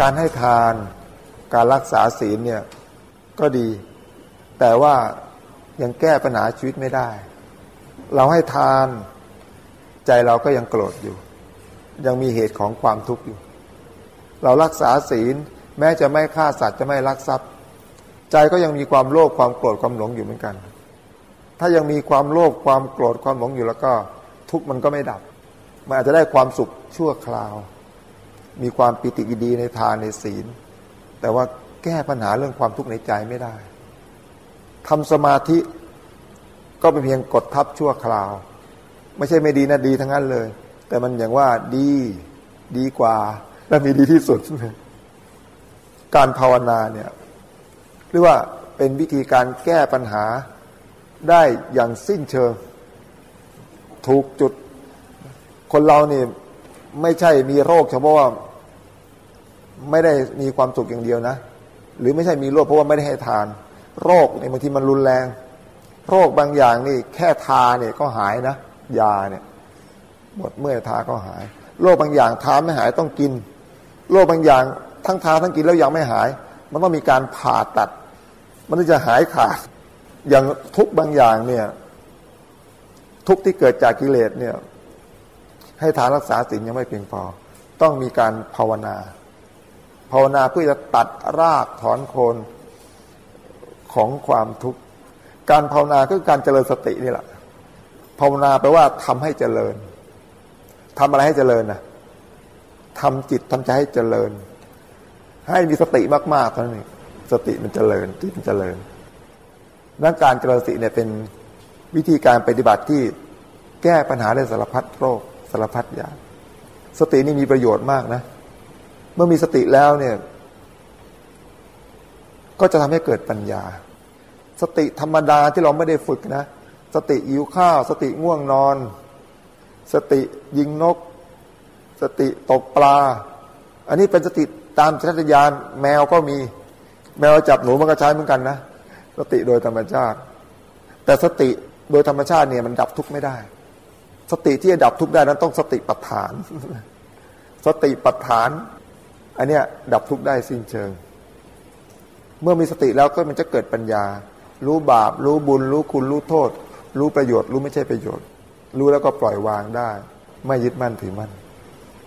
การให้ทานการรักษาศีลเนี่ยก็ดี แต่ว่ายังแก้ปัญหาชีวิตไม่ได้ เราให้ทานใจเราก็ยังโกรธอยู่ ยังมีเหตุของความทุกข์อยู่ เรารักษาศีลแม้จะไม่ฆ่าสัตว์จะไม่ลักทรัพย์ ใจก็ยังมีความโลภความโกรธความหลงอยู่เหมือนกัน ถ้ายังมีความโลภความโกรธความหลงอยู่แล้วก็ทุกข์มันก็ไม่ดับ มันอาจจะได้ความสุขชั่วคราว มีความปิติยินดีในทานในศีล แต่ว่าแก้ปัญหาเรื่องความทุกข์ในใจไม่ได้ทำสมาธิก็เป็นเพียงกดทับชั่วคราว ไม่ใช่ไม่ดีนะดีทั้งนั้นเลย แต่มันอย่างว่าดีดีกว่าและมีดีที่สุด การภาวนาเนี่ยหรือว่าเป็นวิธีการแก้ปัญหาได้อย่างสิ้นเชิง ถูกจุด คนเราเนี่ยไม่ใช่มีโรคเฉพาะว่า ไม่ได้มีความสุขอย่างเดียวนะ หรือไม่ใช่มีโรคเพราะว่าไม่ได้ให้ทาน โรคในบางทีมันรุนแรง โรคบางอย่างนี่แค่ทาเนี่ยก็หายนะ ยาเนี่ยหมดเมื่อทาก็หาย โรคบางอย่างทาไม่หายต้องกิน โรคบางอย่างทั้งทาทั้งกินแล้วยังไม่หาย มันต้องมีการผ่าตัด มันถึงจะหายขาด อย่างทุกบางอย่างเนี่ยทุกที่เกิดจากกิเลสเนี่ยให้ทานรักษาศีลยังไม่เพียงพอ ต้องมีการภาวนา ภาวนาเพื่อจะตัดรากถอนโคนของความทุกข์ การภาวนาคือการเจริญสตินี่แหละ ภาวนาแปลว่าทำให้เจริญทำอะไรให้เจริญนะทำจิตทำใจให้เจริญ ให้มีสติมากๆเท่านั้นเองสติมันเจริญจิตมันเจริญดังการเจริญสติเนี่ยเป็นวิธีการปฏิบัติที่แก้ปัญหาได้สารพัดโรคสารพัดอย่างสตินี่มีประโยชน์มากนะ เมื่อมีสติแล้วเนี่ย ก็จะทำให้เกิดปัญญา สติธรรมดาที่เราไม่ได้ฝึกนะ สติอิวข้าว สติง่วงนอน สติยิงนก สติตกปลา อันนี้เป็นสติตามชัตยานแมวก็มี แมวจับหนูมันก็ใช้เหมือนกันนะ สติโดยธรรมชาติ แต่สติโดยธรรมชาติเนี่ยมันดับทุกข์ไม่ได้ สติที่จะดับทุกข์ได้นั้นต้องสติปัฏฐาน สติปัฏฐาน อันเนี้ยดับทุกข์ได้สิ้นเชิง เมื่อมีสติแล้วก็มันจะเกิดปัญญา รู้บาป รู้บุญ รู้คุณ รู้โทษ รู้ประโยชน์ รู้ไม่ใช่ประโยชน์ รู้แล้วก็ปล่อยวางได้ ไม่ยึดมั่นถือมั่น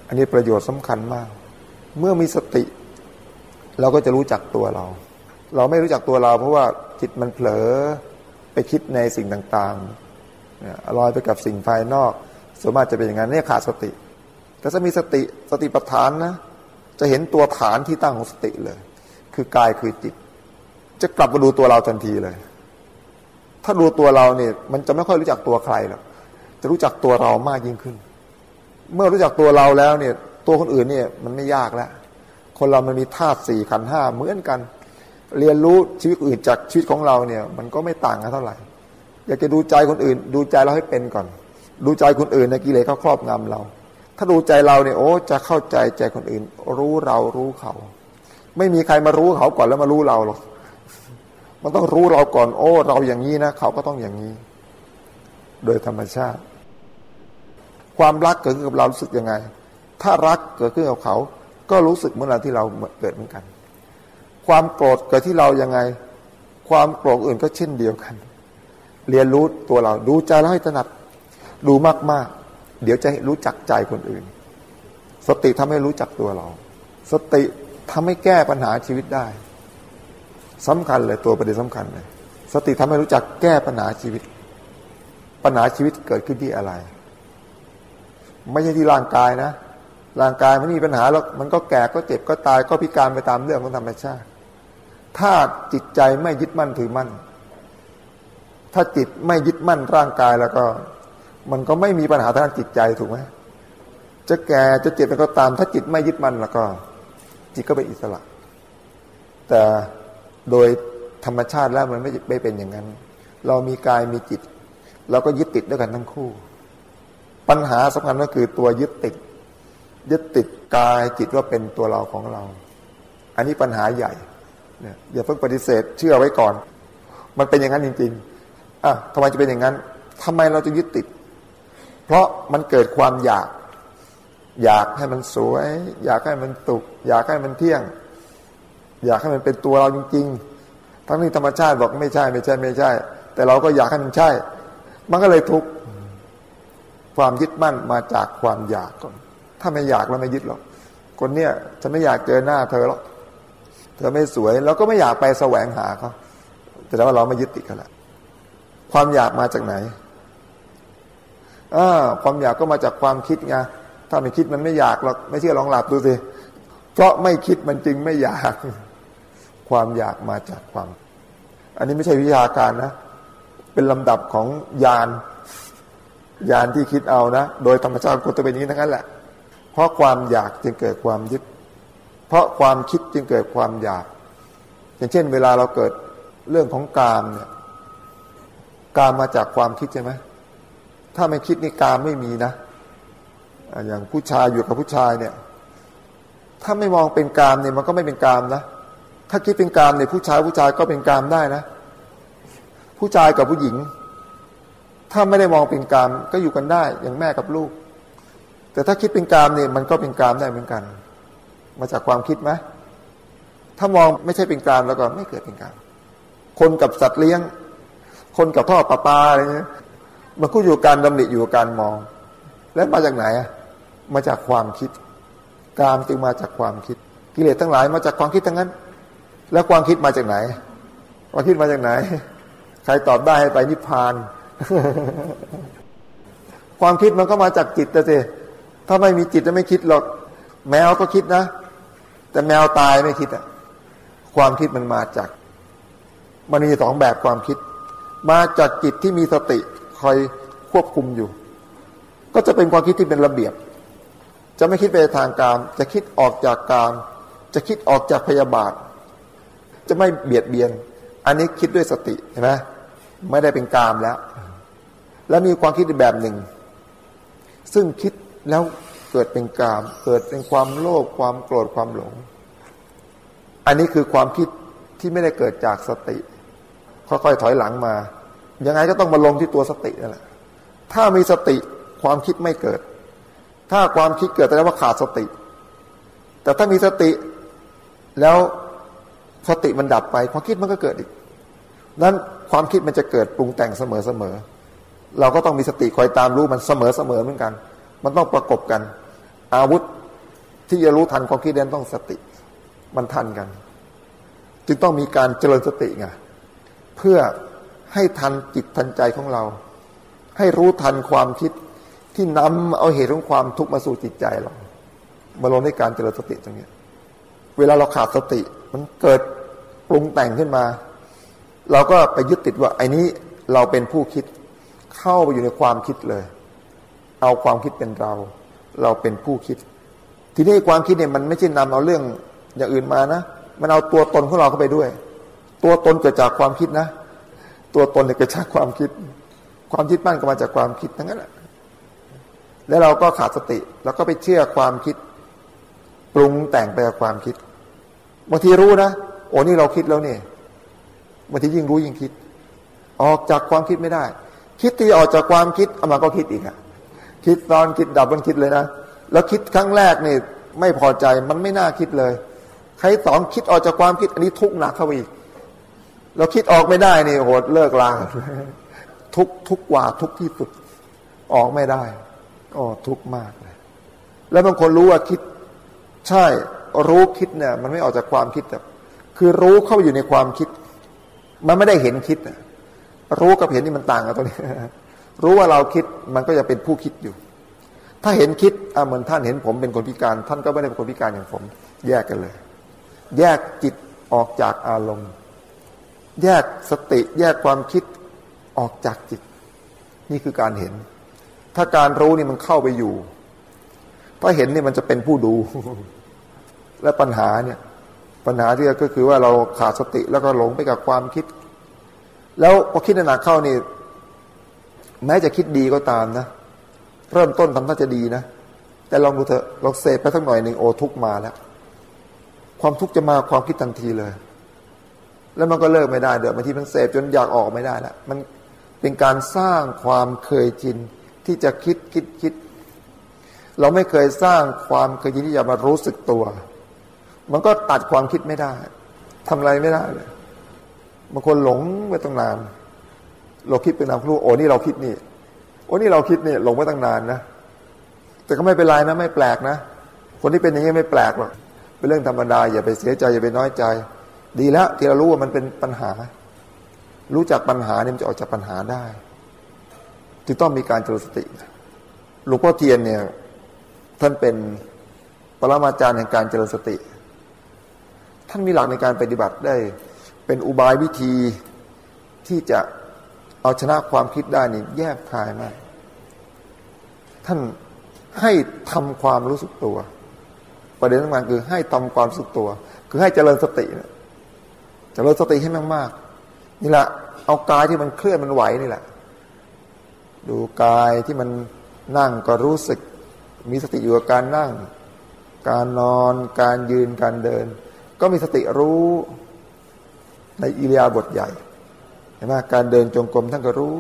อันนี้ประโยชน์สำคัญมาก เมื่อมีสติ เราก็จะรู้จักตัวเรา เราไม่รู้จักตัวเราเพราะว่าจิตมันเผลอไปคิดในสิ่งต่างๆลอยไปกับสิ่งภายนอกส่วนมากจะเป็นอย่างนั้นเนี่ยขาดสติ แต่ถ้ามีสติสติปัฏฐานนะ จะเห็นตัวฐานที่ตั้งของสติเลย คือกายคือจิต จะกลับมาดูตัวเราทันทีเลย ถ้าดูตัวเราเนี่ย มันจะไม่ค่อยรู้จักตัวใครหรอกจะรู้จักตัวเรามากยิ่งขึ้น เมื่อรู้จักตัวเราแล้วเนี่ย ตัวคนอื่นเนี่ยมันไม่ยากแล้ว คนเรามันมีธาตุสี่ขันห้าเหมือนกัน เรียนรู้ชีวิตอื่นจากชีวิตของเราเนี่ย มันก็ไม่ต่างกันเท่าไหร่ อยากจะดูใจคนอื่น ดูใจเราให้เป็นก่อน ดูใจคนอื่นในกิเลสเขาครอบงำเรา ถ้าดูใจเราเนี่ยโอ้จะเข้าใจใจคนอื่น รู้เรารู้เขา ไม่มีใครมารู้เขาก่อนแล้วมารู้เราหรอกมันต้องรู้เราก่อน โอ้ เราอย่างนี้นะเขาก็ต้องอย่างนี้ โดยธรรมชาติ ความรักเกิดขึ้นกับเรารู้สึกยังไง ถ้ารักเกิดขึ้นกับเขา ก็รู้สึกเหมือนเราที่เราเกิดเหมือนกัน ความโกรธเกิดที่เรายังไง ความโกรธอื่นก็เช่นเดียวกัน เรียนรู้ตัวเราดูใจแล้วให้ถนัดดูมาก เดี๋ยวจะรู้จักใจคนอื่น สติทำให้รู้จักตัวเรา สติทำให้แก้ปัญหาชีวิตได้สำคัญเลยตัวประเด็นสำคัญเลยสติทำให้รู้จักแก้ปัญหาชีวิต ปัญหาชีวิตเกิดขึ้นที่อะไร ไม่ใช่ที่ร่างกายนะ ร่างกายมันมีปัญหาแล้วมันก็แก่ก็เจ็บก็ตายก็พิการไปตามเรื่องของธรรมชาติ ถ้าจิตใจไม่ยึดมั่นถือมั่น ถ้าจิตไม่ยึดมั่นร่างกายแล้วก็ มันก็ไม่มีปัญหาทางจิตใจถูกไหมจะแก่จะเจ็บก็ตาม ถ้าจิตไม่ยึดมันแล้วก็ จิตก็เป็นอิสระ แต่โดยธรรมชาติแล้วมันไม่ไม่เป็นอย่างนั้น เรามีกายมีจิต เราก็ยึดติดด้วยกันทั้งคู่ ปัญหาสำคัญก็คือตัวยึดติด ยึดติดกายจิตว่าเป็นตัวเราของเรา อันนี้ปัญหาใหญ่เนี่ยอย่าเพิ่งปฏิเสธเชื่อไว้ก่อน มันเป็นอย่างนั้นจริง ๆอะทำไมจะเป็นอย่างนั้นทำไมเราจะยึดติด เพราะมันเกิดความอยาก อยากให้มันสวย อยากให้มันตุกอยากให้มันเที่ยง อยากให้มันเป็นตัวเราจริง ๆ ทั้งนี้ธรรมชาติบอกไม่ใช่ไม่ใช่ไม่ใช่ แต่เราก็อยากให้มันใช่ มันก็เลยทุกข์ความยึดมั่นมาจากความอยากก่อน ถ้าไม่อยากเราไม่ยึดหรอก คนเนี้ยฉันไม่อยากเจอหน้าเธอหรอก เธอไม่สวยเราก็ไม่อยากไปแสวงหาเขาแต่ว่าเราไม่ยึดติดกันละความอยากมาจากไหน อ่าความอยากก็มาจากความคิดไงถ้าไม่คิดมันไม่อยากหรอกไม่เชื่อลองหลับดูสิเพราะไม่คิดมันจึงไม่อยาก ความอยากมาจากความ อันนี้ไม่ใช่วิทยาการนะ เป็นลำดับของยานยานที่คิดเอานะ โดยธรรมชาติกฎจะเป็นนี้ทั้งนั้นแหละ เพราะความอยากจึงเกิดความยึด เพราะความคิดจึงเกิดความอยาก อย่างเช่น เวลาเราเกิดเรื่องของกามเนี่ย กามมาจากความคิดใช่ไหม ถ้าไม่คิดนี่กามไม่มีนะอย่างผู้ชายอยู่กับผู้ชายเนี่ย ถ้าไม่มองเป็นกามเนี่ยมันก็ไม่เป็นกามนะถ้าคิดเป็นกามเนี่ยผู้ชายผู้ชายก็เป็นกามได้นะ ผู้ชายกับผู้หญิง ถ้าไม่ได้มองเป็นกามก็อยู่กันได้อย่างแม่กับลูก แต่ถ้าคิดเป็นกามเนี่ยมันก็เป็นกามได้เหมือนกัน มาจากความคิดไหมถ้ามองไม่ใช่เป็นกามแล้วก็ไม่เกิดเป็นกามคนกับสัตว์เลี้ยง คนกับพ่อปลาปลาอะไรเงี้ย มันก็อยู่การดำริอยู่การมอง แล้วมาจากไหนอะมาจากความคิด กามจึงมาจากความคิด กิเลสทั้งหลายมาจากความคิดทั้งนั้น แล้วความคิดมาจากไหน ความคิดมาจากไหน ใครตอบได้ให้ไปนิพพาน ความคิดมันก็มาจากจิตแต่สิถ้าไม่มีจิตจะไม่คิดหรอก แมวก็คิดนะ แต่แมวตายไม่คิดอะความคิดมันมาจาก มันมีสองแบบความคิด มาจากจิตที่มีสติ คอยควบคุมอยู่ ก็จะเป็นความคิดที่เป็นระเบียบ จะไม่คิดไปทางการ จะคิดออกจากการ จะคิดออกจากพยาบาท จะไม่เบียดเบียน อันนี้คิดด้วยสติเห็นไหมไม่ได้เป็นกามแล้ว แล้วมีความคิดอีกแบบหนึ่ง ซึ่งคิดแล้วเกิดเป็นกาม เกิดเป็นความโลภความโกรธความหลง อันนี้คือความคิดที่ไม่ได้เกิดจากสติ ค่อยๆถอยหลังมา ยังไงก็ต้องมาลงที่ตัวสตินั่นแหละถ้ามีสติความคิดไม่เกิด ถ้าความคิดเกิดแปลว่าขาดสติ แต่ถ้ามีสติแล้วสติมันดับไป ความคิดมันก็เกิดอีกนั้นความคิดมันจะเกิดปรุงแต่งเสมอเสมอเราก็ต้องมีสติคอยตามรู้มันเสมอเสมอเหมือนกัน มันต้องประกบกัน อาวุธที่จะรู้ทันความคิดนั้นต้องสติ มันทันกัน จึงต้องมีการเจริญสติไงเพื่อ ให้ทันจิตทันใจของเรา ให้รู้ทันความคิดที่นำเอาเหตุของความทุกข์มาสู่จิตใจเรามาลงในการเจริญสติตรงนี้เวลาเราขาดสติ มันเกิดปรุงแต่งขึ้นมา เราก็ไปยึดติดว่าไอ้นี้เราเป็นผู้คิดเข้าไปอยู่ในความคิดเลย เอาความคิดเป็นเรา เราเป็นผู้คิด ทีนี้ความคิดเนี่ยมันไม่ใช่นำเอาเรื่องอย่างอื่นมานะ มันเอาตัวตนของเราเข้าไปด้วย ตัวตนเกิดจากความคิดนะ ตัวตนเนี่ยเกิดจากความคิด ความคิดมั่นก็มาจากความคิดทั้งนั้นแหละแล้วเราก็ขาดสติ แล้วก็ไปเชื่อความคิด ปรุงแต่งไปกับความคิดบางทีรู้นะโอ้นี่เราคิดแล้วเนี่ยบางทียิ่งรู้ยิ่งคิด ออกจากความคิดไม่ได้ คิดที่ออกจากความคิดเอามาก็คิดอีกอะคิดตอนคิดดับมันคิดเลยนะแล้วคิดครั้งแรกนี่ไม่พอใจมันไม่น่าคิดเลย ใครสองคิดออกจากความคิด อันนี้ทุกข์หนักเข้าไปอีก เราคิดออกไม่ได้นี่โหดเลิกลาทุกทุกว่าทุกที่สุด ออกไม่ได้ก็ทุกมากเลยแล้วบางคนรู้ว่าคิด ใช่ รู้คิดเนี่ย มันไม่ออกจากความคิดแบบคือรู้เข้าไปอยู่ในความคิด มันไม่ได้เห็นคิดรู้กับเห็นนี่มันต่างกันตรงนี้รู้ว่าเราคิดมันก็จะเป็นผู้คิดอยู่ ถ้าเห็นคิดเหมือนท่านเห็นผมเป็นคนพิการ ท่านก็ไม่ได้เป็นคนพิการอย่างผม แยกกันเลย แยกจิตออกจากอารมณ์ แยกสติแยกความคิดออกจากจิต นี่คือการเห็น ถ้าการรู้นี่มันเข้าไปอยู่ ถ้าเห็นนี่มันจะเป็นผู้ดู และปัญหาเนี่ย ปัญหาที่ก็คือว่าเราขาดสติแล้วก็หลงไปกับความคิด แล้วพอคิดหนักเข้านี่ แม้จะคิดดีก็ตามนะ เริ่มต้นทำท่าจะดีนะ แต่ลองดูเถอะลองเสพไปสักหน่อยหนึ่งโอทุกมาแล้ว ความทุกข์จะมาความคิดทันทีเลย แล้วมันก็เลิกไม่ได้เดี๋ยวบางทีมันเสพจนอยากออกไม่ได้ล้วมันเป็นการสร้างความเคยชินที่จะคิดคิดคิด เราไม่เคยสร้างความเคยชินที่จะมารู้สึกตัว มันก็ตัดความคิดไม่ได้ทำอะไรไม่ได้เลยบางคนหลงไปตั้งนาน เราคิดเป็นนามรู้โอ้นี่เราคิดนี่โอ้นี่เราคิดนี่หลงไปตั้งนานนะแต่ก็ไม่เป็นไรนะ ไม่แปลกนะ คนที่เป็นอย่างนี้ไม่แปลกหรอกเป็นเรื่องธรรมดาอย่าไปเสียใจอย่าไปน้อยใจ ดีแล้วที่เรารู้ว่ามันเป็นปัญหา รู้จักปัญหาเนี่ยมันจะออกจากปัญหาได้จึงต้องมีการเจริญสติหลวงพ่อเทียนเนี่ยท่านเป็นปรมาจารย์แห่งการเจริญสติ ท่านมีหลักในการปฏิบัติได้ เป็นอุบายวิธีที่จะเอาชนะความคิดได้นี่แยบคายมาก ท่านให้ทำความรู้สึกตัว ประเด็นสำคัญคือให้ทำความรู้สึกตัว คือให้เจริญสติเจริญสติให้มากๆนี่แหละเอากายที่มันเคลื่อนมันไหวนี่แหละ ดูกายที่มันนั่งก็รู้สึก มีสติอยู่กับการนั่ง การนอนการยืนการเดิน ก็มีสติรู้ในอิริยาบถใหญ่เห็นไหมการเดินจงกรมท่านก็รู้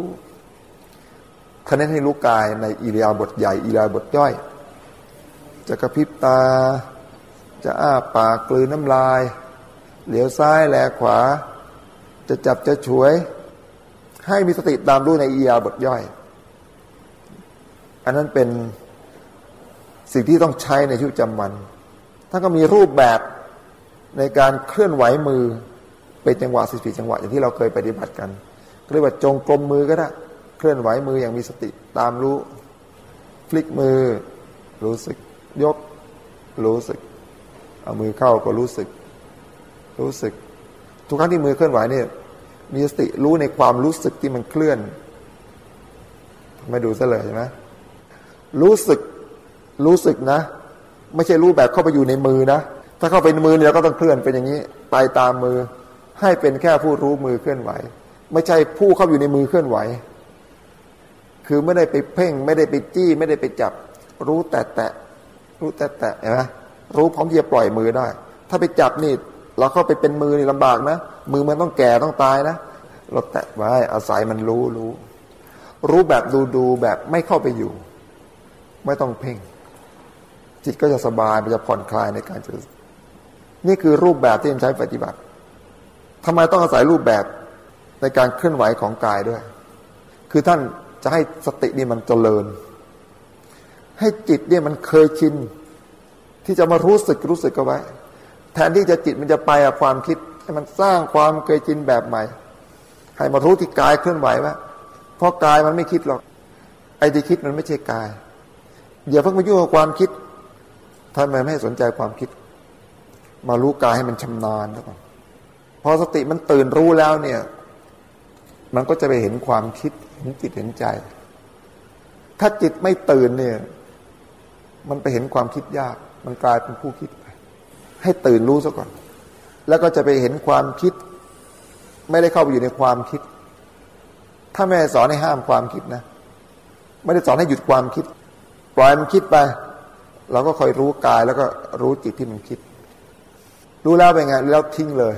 คะแนนให้รู้กายในอิริยาบถใหญ่อิริยาบถย่อย จะกระพริบตา จะอ้าปากกลืนน้ำลาย เหลียวซ้ายแลขวา จะจับจะฉวย ให้มีสติตามรู้ในอิริยาบถย่อย อันนั้นเป็นสิ่งที่ต้องใช้ในชีวิตประจำวันท่านก็มีรูปแบบในการเคลื่อนไหวมือเป็นจังหวะสิบสี่จังหวะอย่างที่เราเคยปฏิบัติกันเรียกว่าจงกลมมือก็ได้เคลื่อนไหวมืออย่างมีสติตามรู้ฟลิกมือ รู้สึกยก รู้สึก เอามือเข้าก็รู้สึก รู้สึก ทุกครั้งที่มือเคลื่อนไหวเนี่ย มีสติรู้ในความรู้สึกที่มันเคลื่อน ไม่ดูซะเลยใช่ไหมรู้สึกรู้สึกนะ ไม่ใช่รู้แบบเข้าไปอยู่ในมือนะ ถ้าเข้าไปในมือเนี่ยก็ต้องเคลื่อนเป็นอย่างนี้ ไปตามมือ ให้เป็นแค่ผู้รู้มือเคลื่อนไหว ไม่ใช่ผู้เข้าอยู่ในมือเคลื่อนไหว คือไม่ได้ไปเพ่ง ไม่ได้ไปจี้ไม่ได้ไปจับ รู้แต่แตะรู้แต่แตะเห็นไหมรู้พร้อมที่จะปล่อยมือได้ ถ้าไปจับนี่ เราเข้าไปเป็นมือนี่ลำบากนะมือมันต้องแก่ต้องตายนะเราแตะไว้อาศัยมันรู้รู้ รู้แบบดูดูแบบไม่เข้าไปอยู่ ไม่ต้องเพ่ง จิตก็จะสบายมันจะผ่อนคลายในการเจริญนี่คือรูปแบบที่ใช้ปฏิบัติทำไมต้องอาศัยรูปแบบในการเคลื่อนไหวของกายด้วย คือท่านจะให้สตินี่มันเจริญ ให้จิตเนี่ยมันเคยชินที่จะมารู้สึกรู้สึกเอาไว้ แทนที่จะจิตมันจะไปกับความคิด ให้มันสร้างความเคยชินแบบใหม่ ให้มารู้ที่กายเคลื่อนไหวว่าเพราะกายมันไม่คิดหรอกไอ้ที่คิดมันไม่ใช่กายอย่าเพิ่งมายุ่งกับความคิดท่านไม่ให้สนใจความคิด มารู้กายให้มันชำนาญแล้วก่อนพอสติมันตื่นรู้แล้วเนี่ย มันก็จะไปเห็นความคิดเห็นจิตเห็นใจ ถ้าจิตไม่ตื่นเนี่ย มันไปเห็นความคิดยาก มันกลายเป็นผู้คิด ให้ตื่นรู้ซะก่อน แล้วก็จะไปเห็นความคิด ไม่ได้เข้าไปอยู่ในความคิด ถ้าแม่สอนให้ห้ามความคิดนะ ไม่ได้สอนให้หยุดความคิด ปล่อยมันคิดไป เราก็คอยรู้กายแล้วก็รู้จิตที่มันคิด รู้แล้วเป็นไงแล้วทิ้งเลย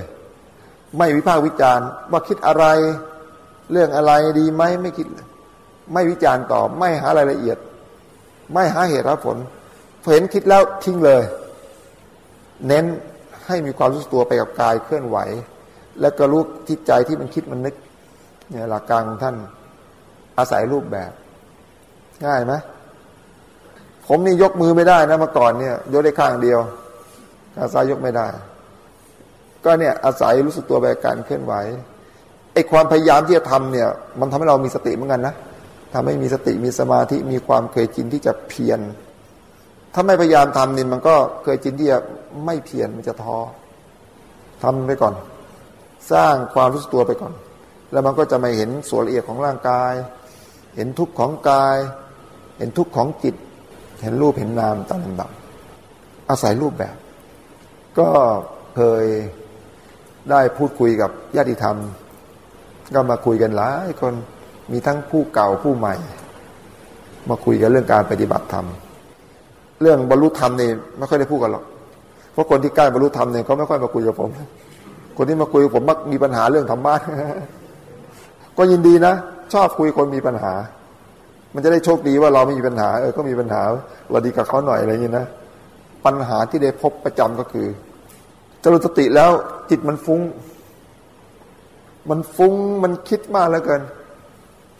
ไม่วิพากษ์วิจารณ์ ว่าคิดอะไร เรื่องอะไรดีไหมไม่คิดเลยไม่วิจารณ์ต่อ ไม่หารายละเอียด ไม่หาเหตุผลเห็นคิดแล้วทิ้งเลย เน้นให้มีความรู้สึกตัวไปกับกายเคลื่อนไหว แล้วก็รู้ที่ใจที่มันคิดมันนึกเนี่ยหลักการของท่านอาศัยรูปแบบ ง่ายไหมผมนี่ยกมือไม่ได้นะเมื่อก่อนเนี่ย ยกได้ข้างเดียวขาซ้ายยกไม่ได้ ก็เนี่ยอาศัยรู้สึกตัวไปการเคลื่อนไหวไอ้ความพยายามที่จะทำเนี่ย มันทำให้เรามีสติเหมือนกันนะทำให้มีสติมีสมาธิมีความเคยชินที่จะเพียร ถ้าไม่พยายามทำนี่มันก็เคยชินที่จะไม่เพียรมันจะท้อทำไปก่อน สร้างความรู้สึกตัวไปก่อน แล้วมันก็จะมาเห็นส่วนละเอียดของร่างกาย เห็นทุกข์ของกาย เห็นทุกข์ของจิต เห็นรูปเห็นนามตามลำดับอาศัยรูปแบบ ก็เคยได้พูดคุยกับญาติธรรม ก็มาคุยกันหลายคนมีทั้งผู้เก่าผู้ใหม่ มาคุยกันเรื่องการปฏิบัติธรรม เรื่องบรรลุธรรมนี่ไม่ค่อยได้พูดกันหรอกเพราะคนที่ใกล้บรรลุธรรมเนี่ยเขาไม่ค่อยมาคุยกับผม คนที่มาคุยกับผมมักมีปัญหาเรื่องธรรมะก็ยินดีนะชอบคุยคนมีปัญหา มันจะได้โชคดีว่าเราไม่มีปัญหาเออก็มีปัญหาเราดีกับเขาหน่อยอะไรอย่างนี้นะปัญหาที่ได้พบประจำก็คือจริญสติแล้วจิตมันฟุง้ง มันฟุง้งมันคิดมากแล้วเกิน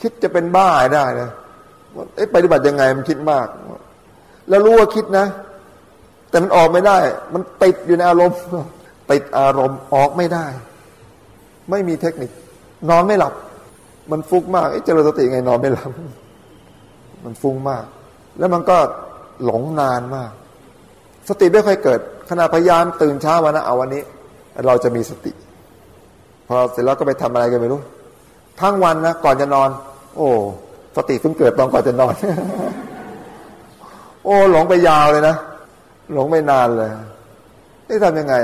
คิดจะเป็นบ้าได้นะเอ๊ะปฏิบัติยังไงมันคิดมาก แล้วรู้ว่าคิดนะ แต่มันออกไม่ได้ มันติดอยู่ในอารมณ์ ติดอารมณ์ออกไม่ได้ ไม่มีเทคนิค นอนไม่หลับ มันฟุ้งมากเอ๊ะเจริญสติไงนอนไม่หลับ มันฟุ้งมาก แล้วมันก็หลงนานมาก สติไม่ค่อยเกิด ขณะพยายามตื่นเช้าวันนะเอาวันนี้ เราจะมีสติ พอเสร็จแล้วก็ไปทำอะไรกันไม่รู้ ทั้งวันนะก่อนจะนอน โอ้ สติเพิ่งเกิดตอนก่อนจะนอน โอ้หลงไปยาวเลยนะหลงไปนานเลยนี่ทำยังไง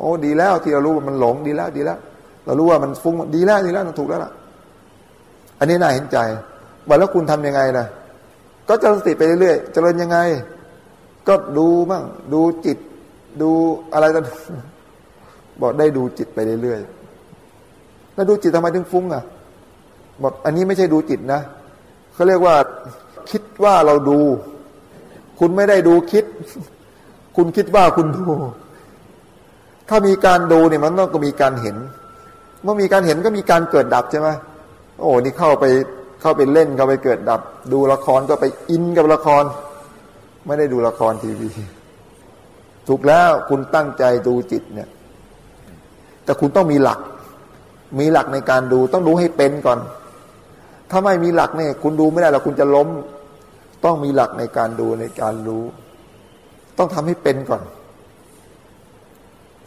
โอ้ดีแล้ว ที่เรารู้ว่ามันหลงดีแล้วดีแล้ว เรารู้ว่ามันฟุ้งดีแล้วดีแล้วถูกแล้วล่ะ อันนี้น่าเห็นใจบอกแล้วคุณทํำยังไงนะก็เจริญสติไปเรื่อยๆเจริญยังไง ก็ดูบ้างดูจิต ดูอะไรต่างบอกได้ดูจิตไปเรื่อยๆแล้วดูจิตทำไมถึงฟุ้งอะบอกอันนี้ไม่ใช่ดูจิตนะเขาเรียกว่าคิดว่าเราดู คุณไม่ได้ดูคิด คุณคิดว่าคุณดู ถ้ามีการดูเนี่ยมันต้องก็มีการเห็น เมื่อมีการเห็นก็มีการเกิดดับใช่ไหมโอ้นี่เข้าไปเข้าไปเล่นเข้าไปเกิดดับ ดูละครก็ไปอินกับละคร ไม่ได้ดูละครทีวีถูกแล้วคุณตั้งใจดูจิตเนี่ย แต่คุณต้องมีหลัก มีหลักในการดูต้องดูให้เป็นก่อน ถ้าไม่มีหลักเนี่ย คุณดูไม่ได้หรอกคุณจะล้ม ต้องมีหลักในการดูในการรู้ ต้องทำให้เป็นก่อน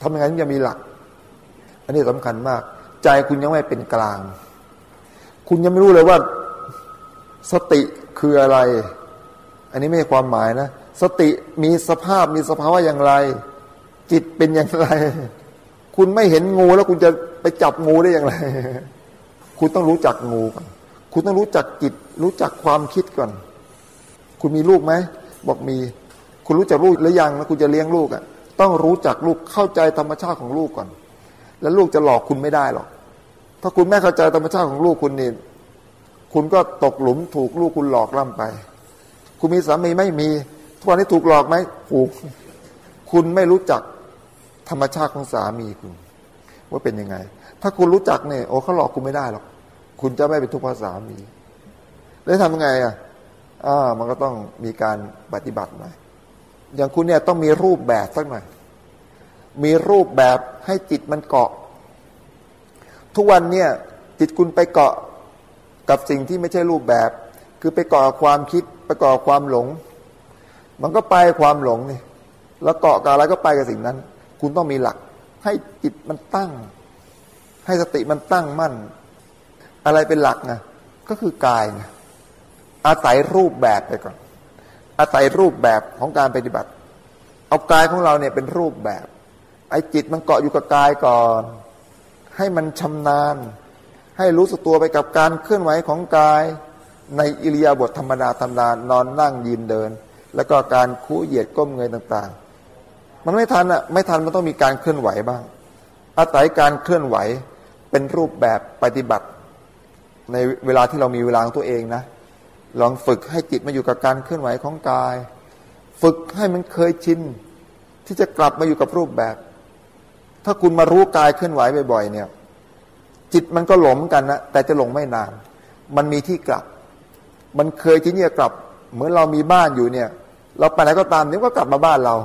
ทำอยังไงถึงจะมีหลัก อันนี้สำคัญมาก ใจคุณยังไม่เป็นกลาง คุณยังไม่รู้เลยว่า สติคืออะไร อันนี้ไม่ใช่ความหมายนะ สติมีสภาพมีสภาวะอย่างไร จิตเป็นอย่างไร คุณไม่เห็นงูแล้วคุณจะไปจับงูได้อย่างไร คุณต้องรู้จักงูก่อน คุณต้องรู้จักจิต รู้จักความคิดก่อน คุณมีลูกไหมบอกมี คุณรู้จักลูกหรือยังแล้วคุณจะเลี้ยงลูกอะ่ะ ต้องรู้จักลูกเข้าใจธรรมชาติของลูกก่อน แล้วลูกจะหลอกคุณไม่ได้หรอก ถ้าคุณไม่เข้าใจธรรมชาติของลูกคุณนี่คุณก็ตกหลุมถูกลูกคุณหลอกล่ำไป คุณมีสามีไม่มีทุกวันนี้ถูกหลอกไหมถูก คุณไม่รู้จักธรรมชาติของสามีคุณ ว่าเป็นยังไง ถ้าคุณรู้จักเนี่ยโอ้เขาหลอกคุณไม่ได้หรอก คุณจะไม่เป็นทุกข์เพราะสามี แล้วทำยังไงอะ อ่ามันก็ต้องมีการปฏิบัติหน่อยอย่างคุณเนี่ยต้องมีรูปแบบสักหน่อยมีรูปแบบให้จิตมันเกาะ ทุกวันเนี่ยจิตคุณไปเกาะกับสิ่งที่ไม่ใช่รูปแบบ คือไปเกาะความคิดไปเกาะความหลง มันก็ไปความหลงนี่แล้วเกาะกับอะไรก็ไปกับสิ่งนั้น คุณต้องมีหลัก ให้จิตมันตั้ง ให้สติมันตั้งมั่น อะไรเป็นหลักนะก็คือกายไง อาศัยรูปแบบไปก่อน อาศัยรูปแบบของการปฏิบัติ เอากายของเราเนี่ยเป็นรูปแบบ ไอ้จิตมันเกาะอยู่กับกายก่อน ให้มันชำนาญ ให้รู้สึกตัวไปกับการเคลื่อนไหวของกาย ในอิริยาบถธรรมดาธรรมดานอนนั่งยืนเดิน แล้วก็การคู่เหยียดก้มเงยต่างๆ มันไม่ทันอะไม่ทันมันต้องมีการเคลื่อนไหวบ้าง อาศัยการเคลื่อนไหวเป็นรูปแบบปฏิบัติ ในเวลาที่เรามีเวลาของตัวเองนะ ลองฝึกให้จิตมาอยู่กับการเคลื่อนไหวของกาย ฝึกให้มันเคยชินที่จะกลับมาอยู่กับรูปแบบ ถ้าคุณมารู้กายเคลื่อนไหวบ่อยๆเนี่ย จิตมันก็หลงกันนะแต่จะหลงไม่นาน มันมีที่กลับ มันเคยที่นี่กลับ เหมือนเรามีบ้านอยู่เนี่ย เราไปไหนก็ตามเดี๋ยวก็กลับมาบ้านเรา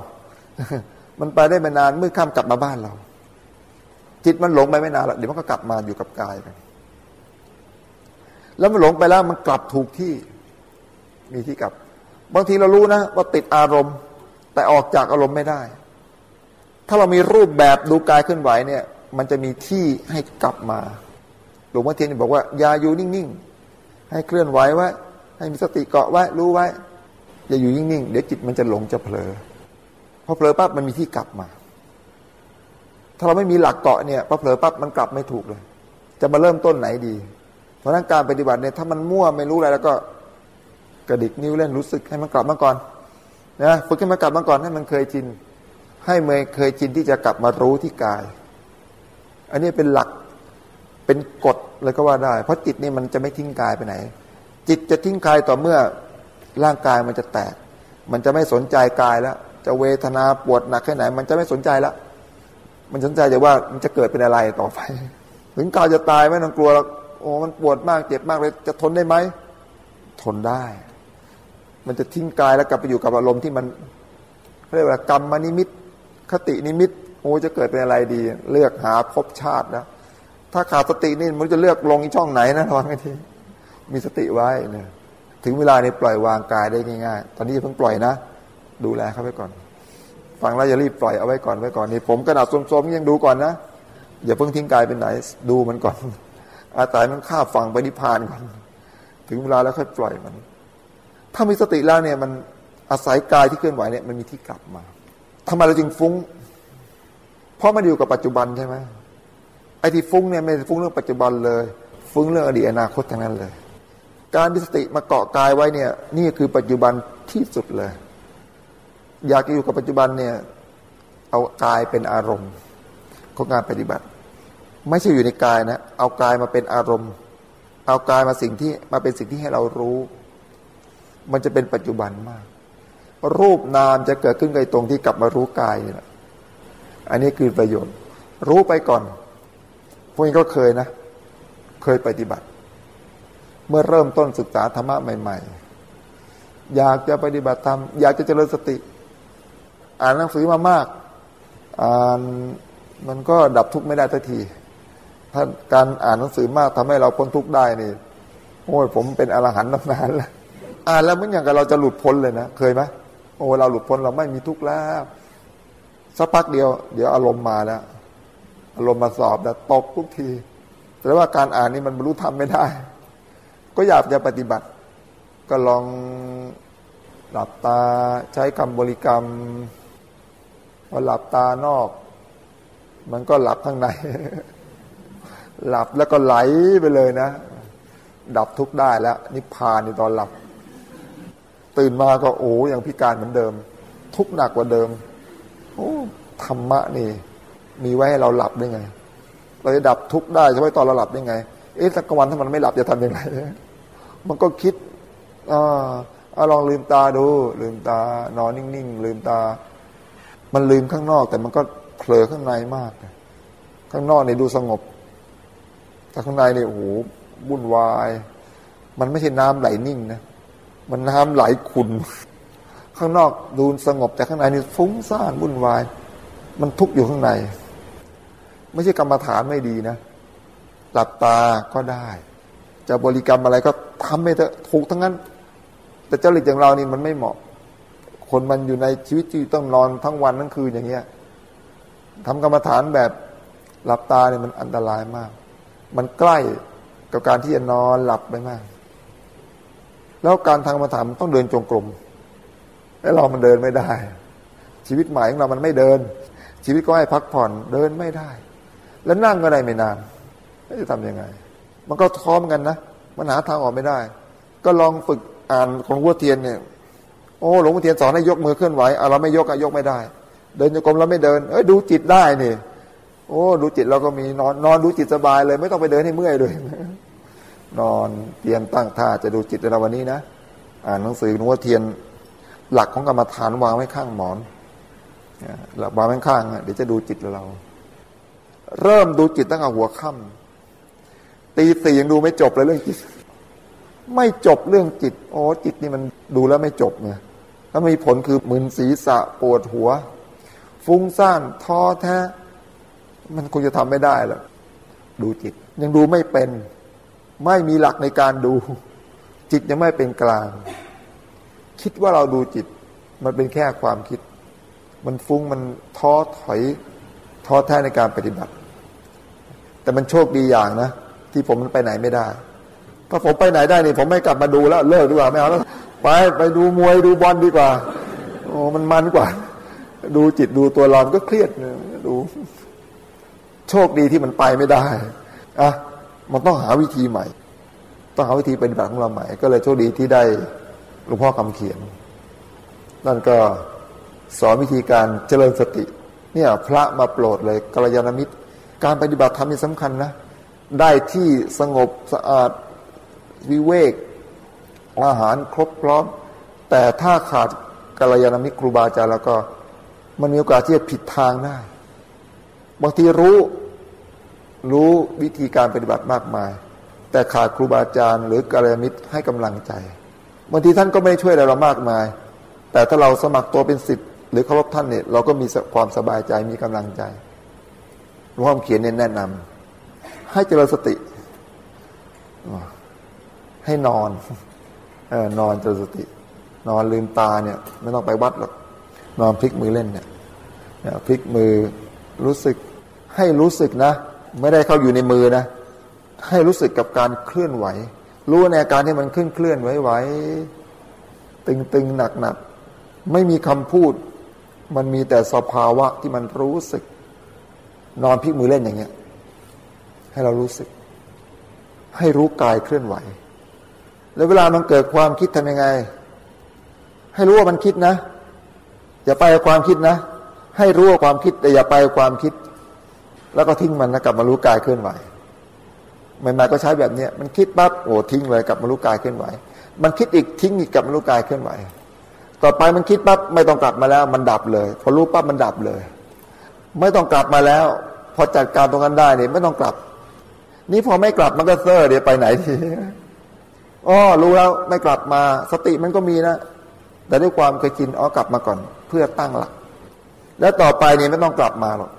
มันไปได้ไม่นานเมื่อข้ามกลับมาบ้านเรา จิตมันหลงไปไม่นานหรอกเดี๋ยวมันก็กลับมาอยู่กับกายแล้วมันหลงไปแล้วมันกลับถูกที่ มีที่กลับ บางทีเรารู้นะว่าติดอารมณ์ แต่ออกจากอารมณ์ไม่ได้ ถ้าเรามีรูปแบบดูกายเคลื่อนไหวเนี่ย มันจะมีที่ให้กลับมาหลวงพ่อเทียนบอกว่าอย่าอยู่นิ่งๆ ให้เคลื่อนไหวไว้ ให้มีสติเกาะไว้รู้ไว้ อย่าอยู่นิ่งๆ เดี๋ยวจิตมันจะหลงจะเผลอพอเผลอปั๊บมันมีที่กลับมา ถ้าเราไม่มีหลักเกาะเนี่ยพอเผลอปั๊บมันกลับไม่ถูกเลย จะมาเริ่มต้นไหนดี เพราะนั้นการปฏิบัติเนี่ยถ้ามันมั่วไม่รู้อะไรแล้วก็ ระดิกนิ้วเล่นรู้สึกให้มันกลับมาก่อนนะฝึกให้มันกลับมาก่อนให้มันเคยชิน ให้เมยเคยชินที่จะกลับมารู้ที่กาย อันนี้เป็นหลักเป็นกฎเลยก็ว่าได้ เพราะจิตนี่มันจะไม่ทิ้งกายไปไหน จิตจะทิ้งกายต่อเมื่อร่างกายมันจะแตก มันจะไม่สนใจกายแล้ว จะเวทนาปวดหนักแค่ไหน มันจะไม่สนใจแล้วมันสนใจแต่ว่ามันจะเกิดเป็นอะไรต่อไป ถึงกายจะตายไม่ต้องกลัวหรอกโอ้มันปวดมากเจ็บมากเลยจะทนได้ไหมทนได้ มันจะทิ้งกายแล้วกลับไปอยู่กับอารมณ์ที่มันเรียกว่ากรรมมนิมิต คตินิมิตโอ้จะเกิดเป็นอะไรดี เลือกหาภพชาตินะถ้าขาดสตินี่มันจะเลือกลงอีช่องไหนนะระวังให้ทีมีสติไว้เนี่ยถึงเวลานี้ปล่อยวางกายได้ง่ายๆ ตอนนี้เพิ่งปล่อยนะ ดูแลเขาไว้ก่อน ฟังแล้วอย่ารีบปล่อยเอาไว้ก่อนไว้ก่อนนี่ผมกระดาษสมๆยังดูก่อนนะอย่าเพิ่งทิ้งกายเป็นไหน ดูมันก่อน อาศัยมันข้าฟังไปนิพพานก่อน ถึงเวลาแล้วค่อยปล่อยมัน ถ้ามีสติแล้วเนี่ยมันอาศัยกายที่เคลื่อนไหวเนี่ยมันมีที่กลับมาทำไมเราจึงฟุ้ง เพราะมันอยู่กับปัจจุบันใช่ไหมไอ้ที่ฟุ้งเนี่ยไม่ฟุ้งเรื่องปัจจุบันเลย ฟุ้งเรื่องอดีตอนาคตทั้งนั้นเลย การมีสติมาเกาะกายไว้เนี่ย นี่คือปัจจุบันที่สุดเลย อยากจะอยู่กับปัจจุบันเนี่ย เอากายเป็นอารมณ์ของการปฏิบัติ ไม่ใช่อยู่ในกายนะ เอากายมาเป็นอารมณ์ เอากายมาสิ่งที่มาเป็นสิ่งที่ให้เรารู้ มันจะเป็นปัจจุบันมาก รูปนามจะเกิดขึ้นในตรงที่กลับมารู้กายนี่แหละอันนี้คือประโยชน์ รู้ไปก่อน พวกนี้ก็เคยนะ เคยปฏิบัติ เมื่อเริ่มต้นศึกษาธรรมะใหม่ ๆ อยากจะปฏิบัติธรรมอยากจะเจริญสติ อ่านหนังสือมามากอ่านมันก็ดับทุกข์ไม่ได้ทันที ถ้าการอ่านหนังสือมากทำให้เราพ้นทุกข์ได้นี่โอ้ยผมเป็นอรหันต์นานแล้ว อ่านแล้วเหมือนอย่างกับเราจะหลุดพ้นเลยนะเคยไหมโอ้เราหลุดพ้นเราไม่มีทุกข์แล้วสักพักเดียว เดี๋ยวอารมณ์มาแล้วอารมณ์มาสอบนะตกทุกทีแต่ว่าการอ่านนี่มันบรรลุธรรมไม่ได้ ก็อยากจะปฏิบัติ ก็ลองหลับตาใช้คำบริกรรมพอหลับตานอก มันก็หลับข้างใน หลับแล้วก็ไหลไปเลยนะ ดับทุกได้แล้ว นิพพานในตอนหลับ ตื่นมาก็โอ้ยังพิการเหมือนเดิม ทุกหนักกว่าเดิม โอ้ธรรมะนี่ มีไว้ให้เราหลับได้ไง เราจะดับทุกข์ได้เฉพาะตอนเราหลับได้ไง เอ๊ะสักวันถ้ามันไม่หลับจะทำยังไงมันก็คิดอ่าลองลืมตาดู ลืมตานอนนิ่งๆลืมตา มันลืมข้างนอก แต่มันก็เผลอข้างในมาก ข้างนอกเนี่ยดูสงบ แต่ข้างในเนี่ยโอ้โหวุ่นวาย มันไม่ใช่น้ำไหลนิ่งนะ มันน้ำไหลขุนข้างนอกดูสงบแต่ข้างในนี่ฟุ้งซ่านวุ่นวาย มันทุกข์อยู่ข้างใน ไม่ใช่กรรมฐานไม่ดีนะ หลับตาก็ได้ จะบริกรรมอะไรก็ทำไม่เถอะถูกทั้งนั้น แต่เจริตอย่างเรานี่มันไม่เหมาะ คนมันอยู่ในชีวิตที่ต้องนอนทั้งวันทั้งคืนอย่างเงี้ยทำกรรมฐานแบบหลับตาเนี่ยมันอันตรายมาก มันใกล้กับการที่จะนอนหลับไปมาก แล้วการทางกรรมฐานต้องเดินจงกรมแล้วเรามันเดินไม่ได้ ชีวิตใหม่ของเรามันไม่เดิน ชีวิตก็ให้พักผ่อนเดินไม่ได้ แล้วนั่งก็ได้ไม่นานจะทำยังไง มันก็ท้อมกันนะมันหาทางออกไม่ได้ ก็ลองฝึกอ่านของวัวเทียนเนี่ย โอ้หลวงพ่อเทียนสอนให้ยกมือเคลื่อนไหวเราไม่ยกอะยกไม่ได้ เดินโยกลมเราไม่เดิน เอ้ยดูจิตได้นี่โอ้ดูจิตเราก็มีนอนนอนดูจิตสบายเลย ไม่ต้องไปเดินให้เมื่อยเลย นอนเตียมตั้งท่าจะดูจิตในวันนี้นะอ่านหนังสือหลวงพ่อเทียนหลักของกรรมฐานวางไว้ข้างหมอนหลับางไว้ข้างเดี๋ยวจะดูจิตเรา เริ่มดูจิตตั้งแต่หัวค่ำตีสี่ยังดูไม่จบเลยเรื่องจิต ไม่จบเรื่องจิตโอ้จิตนี่มันดูแล้วไม่จบเนี่ยแล้วมีผลคือมึนศีรษะปวดหัว ฟุ้งซ่านท้อแท้ มันคงจะทำไม่ได้หรอกดูจิต ยังดูไม่เป็น ไม่มีหลักในการดู จิตยังไม่เป็นกลาง คิดว่าเราดูจิต มันเป็นแค่ความคิด มันฟุ้งมันท้อถอยท้อแท้ในการปฏิบัติ แต่มันโชคดีอย่างนะ ที่ผมมันไปไหนไม่ได้ถ้าผมไปไหนได้นี่ผมไม่กลับมาดูแล้ว เลิกดีกว่าไม่เอาแล้วไปไปดูมวยดูบอลดีกว่าโอ้มันมันกว่า ดูจิตดูตัวเราก็เครียดเนี่ยดู โชคดีที่มันไปไม่ได้อะ มันต้องหาวิธีใหม่ ต้องหาวิธีปฏิบัติของเราใหม่ ก็เลยโชคดีที่ได้หลวงพ่อคำเขียน นั่นก็สอนวิธีการเจริญสติ เนี่ยพระมาโปรดเลยกัลยาณมิตร การปฏิบัติธรรมนี่สำคัญนะ ได้ที่สงบสะอาดวิเวกอาหารครบพร้อม แต่ถ้าขาดกัลยาณมิตรครูบาอาจารย์แล้วก็ มันมีโอกาสที่จะผิดทางได้ บางทีรู้ รู้วิธีการปฏิบัติมากมาย แต่ขาดครูบาอาจารย์ หรือกัลยาณมิตรให้กำลังใจบางทีท่านก็ไม่ช่วยอะไรเรามากมาย แต่ถ้าเราสมัครตัวเป็นสิทธิ์หรือเคารพท่านเนี่ยเราก็มีความสบายใจมีกำลังใจหลวงพ่อเขียนเน้นแนะนำให้เจริญสติ ให้นอนเออนอนเจริญสติ นอนลืมตาเนี่ย ไม่ต้องไปวัดหรอกนอนพลิกมือเล่นเนี่ยพลิกมือรู้สึกให้รู้สึกนะ ไม่ได้เข้าอยู่ในมือนะ ให้รู้สึกกับการเคลื่อนไหว รู้ในอาการที่มันเคลื่อนเคลื่อนไหวไหวตึงตึงหนักหนักไม่มีคำพูด มันมีแต่สภาวะที่มันรู้สึก นอนพลิกมือเล่นอย่างเงี้ย ให้เรารู้สึก ให้รู้กายเคลื่อนไหว แล้วเวลามันเกิดความคิดทำยังไง ให้รู้ว่ามันคิดนะ อย่าไปความคิดนะ ให้รู้ว่าความคิดแต่อย่าไปความคิด แล้วก็ทิ้งมันนะกลับมารู้กายเคลื่อนไหวใหม่ๆก็ใช้แบบเนี้ยมันคิดปั๊บโอ้ทิ้งเลยกลับมารู้กายเคลื่อนไหว มันคิดอีกทิ้งอีกกลับมารู้กายเคลื่อนไหว ต่อไปมันคิดปั๊บไม่ต้องกลับมาแล้ว มันดับเลย พอรู้ปั๊บมันดับเลย ไม่ต้องกลับมาแล้ว พอจัดการตรงนั้นได้เนี่ยไม่ต้องกลับ นี่พอไม่กลับมันก็เซอร์เดี๋ยวไปไหนทีอ๋อรู้แล้วไม่กลับมาสติมันก็มีนะแต่ด้วยความเคยชินอ๋อกลับมาก่อน เพื่อตั้งหลัก แล้วต่อไปเนี่ยไม่ต้องกลับมาหรอก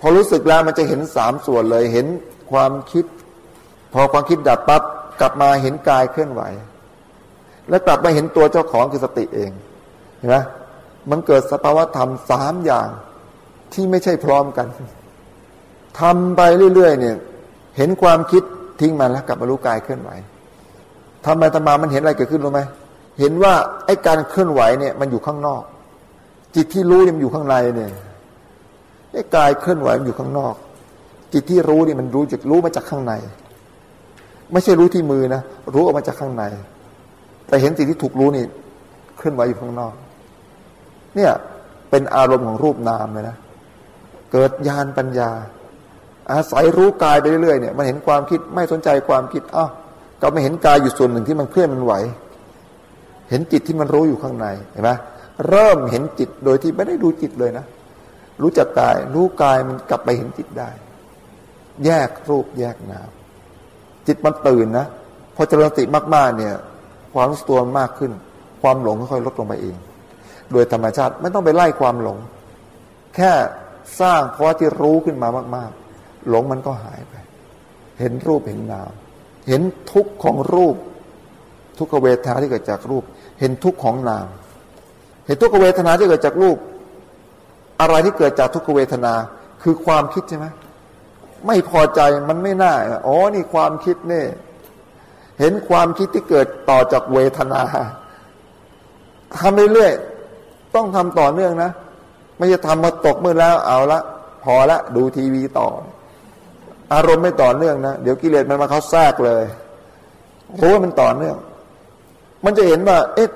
พอรู้สึกแล้วมันจะเห็นสามส่วนเลย เห็นความคิด พอความคิดดับปั๊บกลับมาเห็นกายเคลื่อนไหว แล้วกลับมาเห็นตัวเจ้าของคือสติเองเห็นไหมมันเกิดสภาวธรรมสามอย่างที่ไม่ใช่พร้อมกันทำไปเรื่อยๆเนี่ย เห็นความคิดทิ้งมันแล้วกลับมารู้กายเคลื่อนไหวทำไปทำมามันเห็นอะไรเกิดขึ้นรู้ไหมเห็นว่าไอ้การเคลื่อนไหวเนี่ยมันอยู่ข้างนอก จิตที่รู้มันอยู่ข้างในเนี่ย กายเคลื่อนไหวมันอยู่ข้างนอก จิตที่รู้นี่มันรู้จากรู้มาจากข้างใน ไม่ใช่รู้ที่มือนะรู้ออกมาจากข้างใน แต่เห็นสิ่งที่ถูกรู้นี่ เคลื่อนไหวอยู่ข้างนอก เนี่ยเป็นอารมณ์ของรูปนามเลยนะเกิดญาณปัญญา อาศัยรู้กายไปเรื่อยๆเนี่ยมันเห็นความคิดไม่สนใจความคิดอ้าวก็ไม่เห็นกายอยู่ส่วนหนึ่งที่มันเคลื่อนมันไหว เห็นจิตที่มันรู้อยู่ข้างในเห็นไหมเริ่มเห็นจิตโดยที่ไม่ได้ดูจิตเลยนะ รู้จักกาย รู้กายมันกลับไปเห็นจิตได้ แยกรูปแยกนามจิตมันตื่นนะพอเจริญสติมาก ๆ เนี่ย ความรู้ตัวมากขึ้น ความหลงค่อยๆลดลงไปเอง โดยธรรมชาติไม่ต้องไปไล่ความหลง แค่สร้างเพราะที่รู้ขึ้นมามาก ๆ หลงมันก็หายไป เห็นรูปเห็นนาม เห็นทุกข์ของรูป ทุกขเวทนาที่เกิดจากรูป เห็นทุกข์ของนาม เห็นทุกขเวทนาที่เกิดจากรูป อะไรที่เกิดจากทุกขเวทนา คือความคิดใช่ไหมไม่พอใจมันไม่น่าอ๋อนี่ความคิดนี่ เห็นความคิดที่เกิดต่อจากเวทนาทำเรื่อยๆต้องทำต่อเนื่องนะ ไม่จะทำมาตกมือแล้วเอาละ พอละ ดูทีวีต่อ อารมณ์ไม่ต่อเนื่องนะ เดี๋ยวกิเลสมันมาเขาแทรกเลยรู้ว่ามันต่อเนื่อง มันจะเห็นว่า เอ๊ะ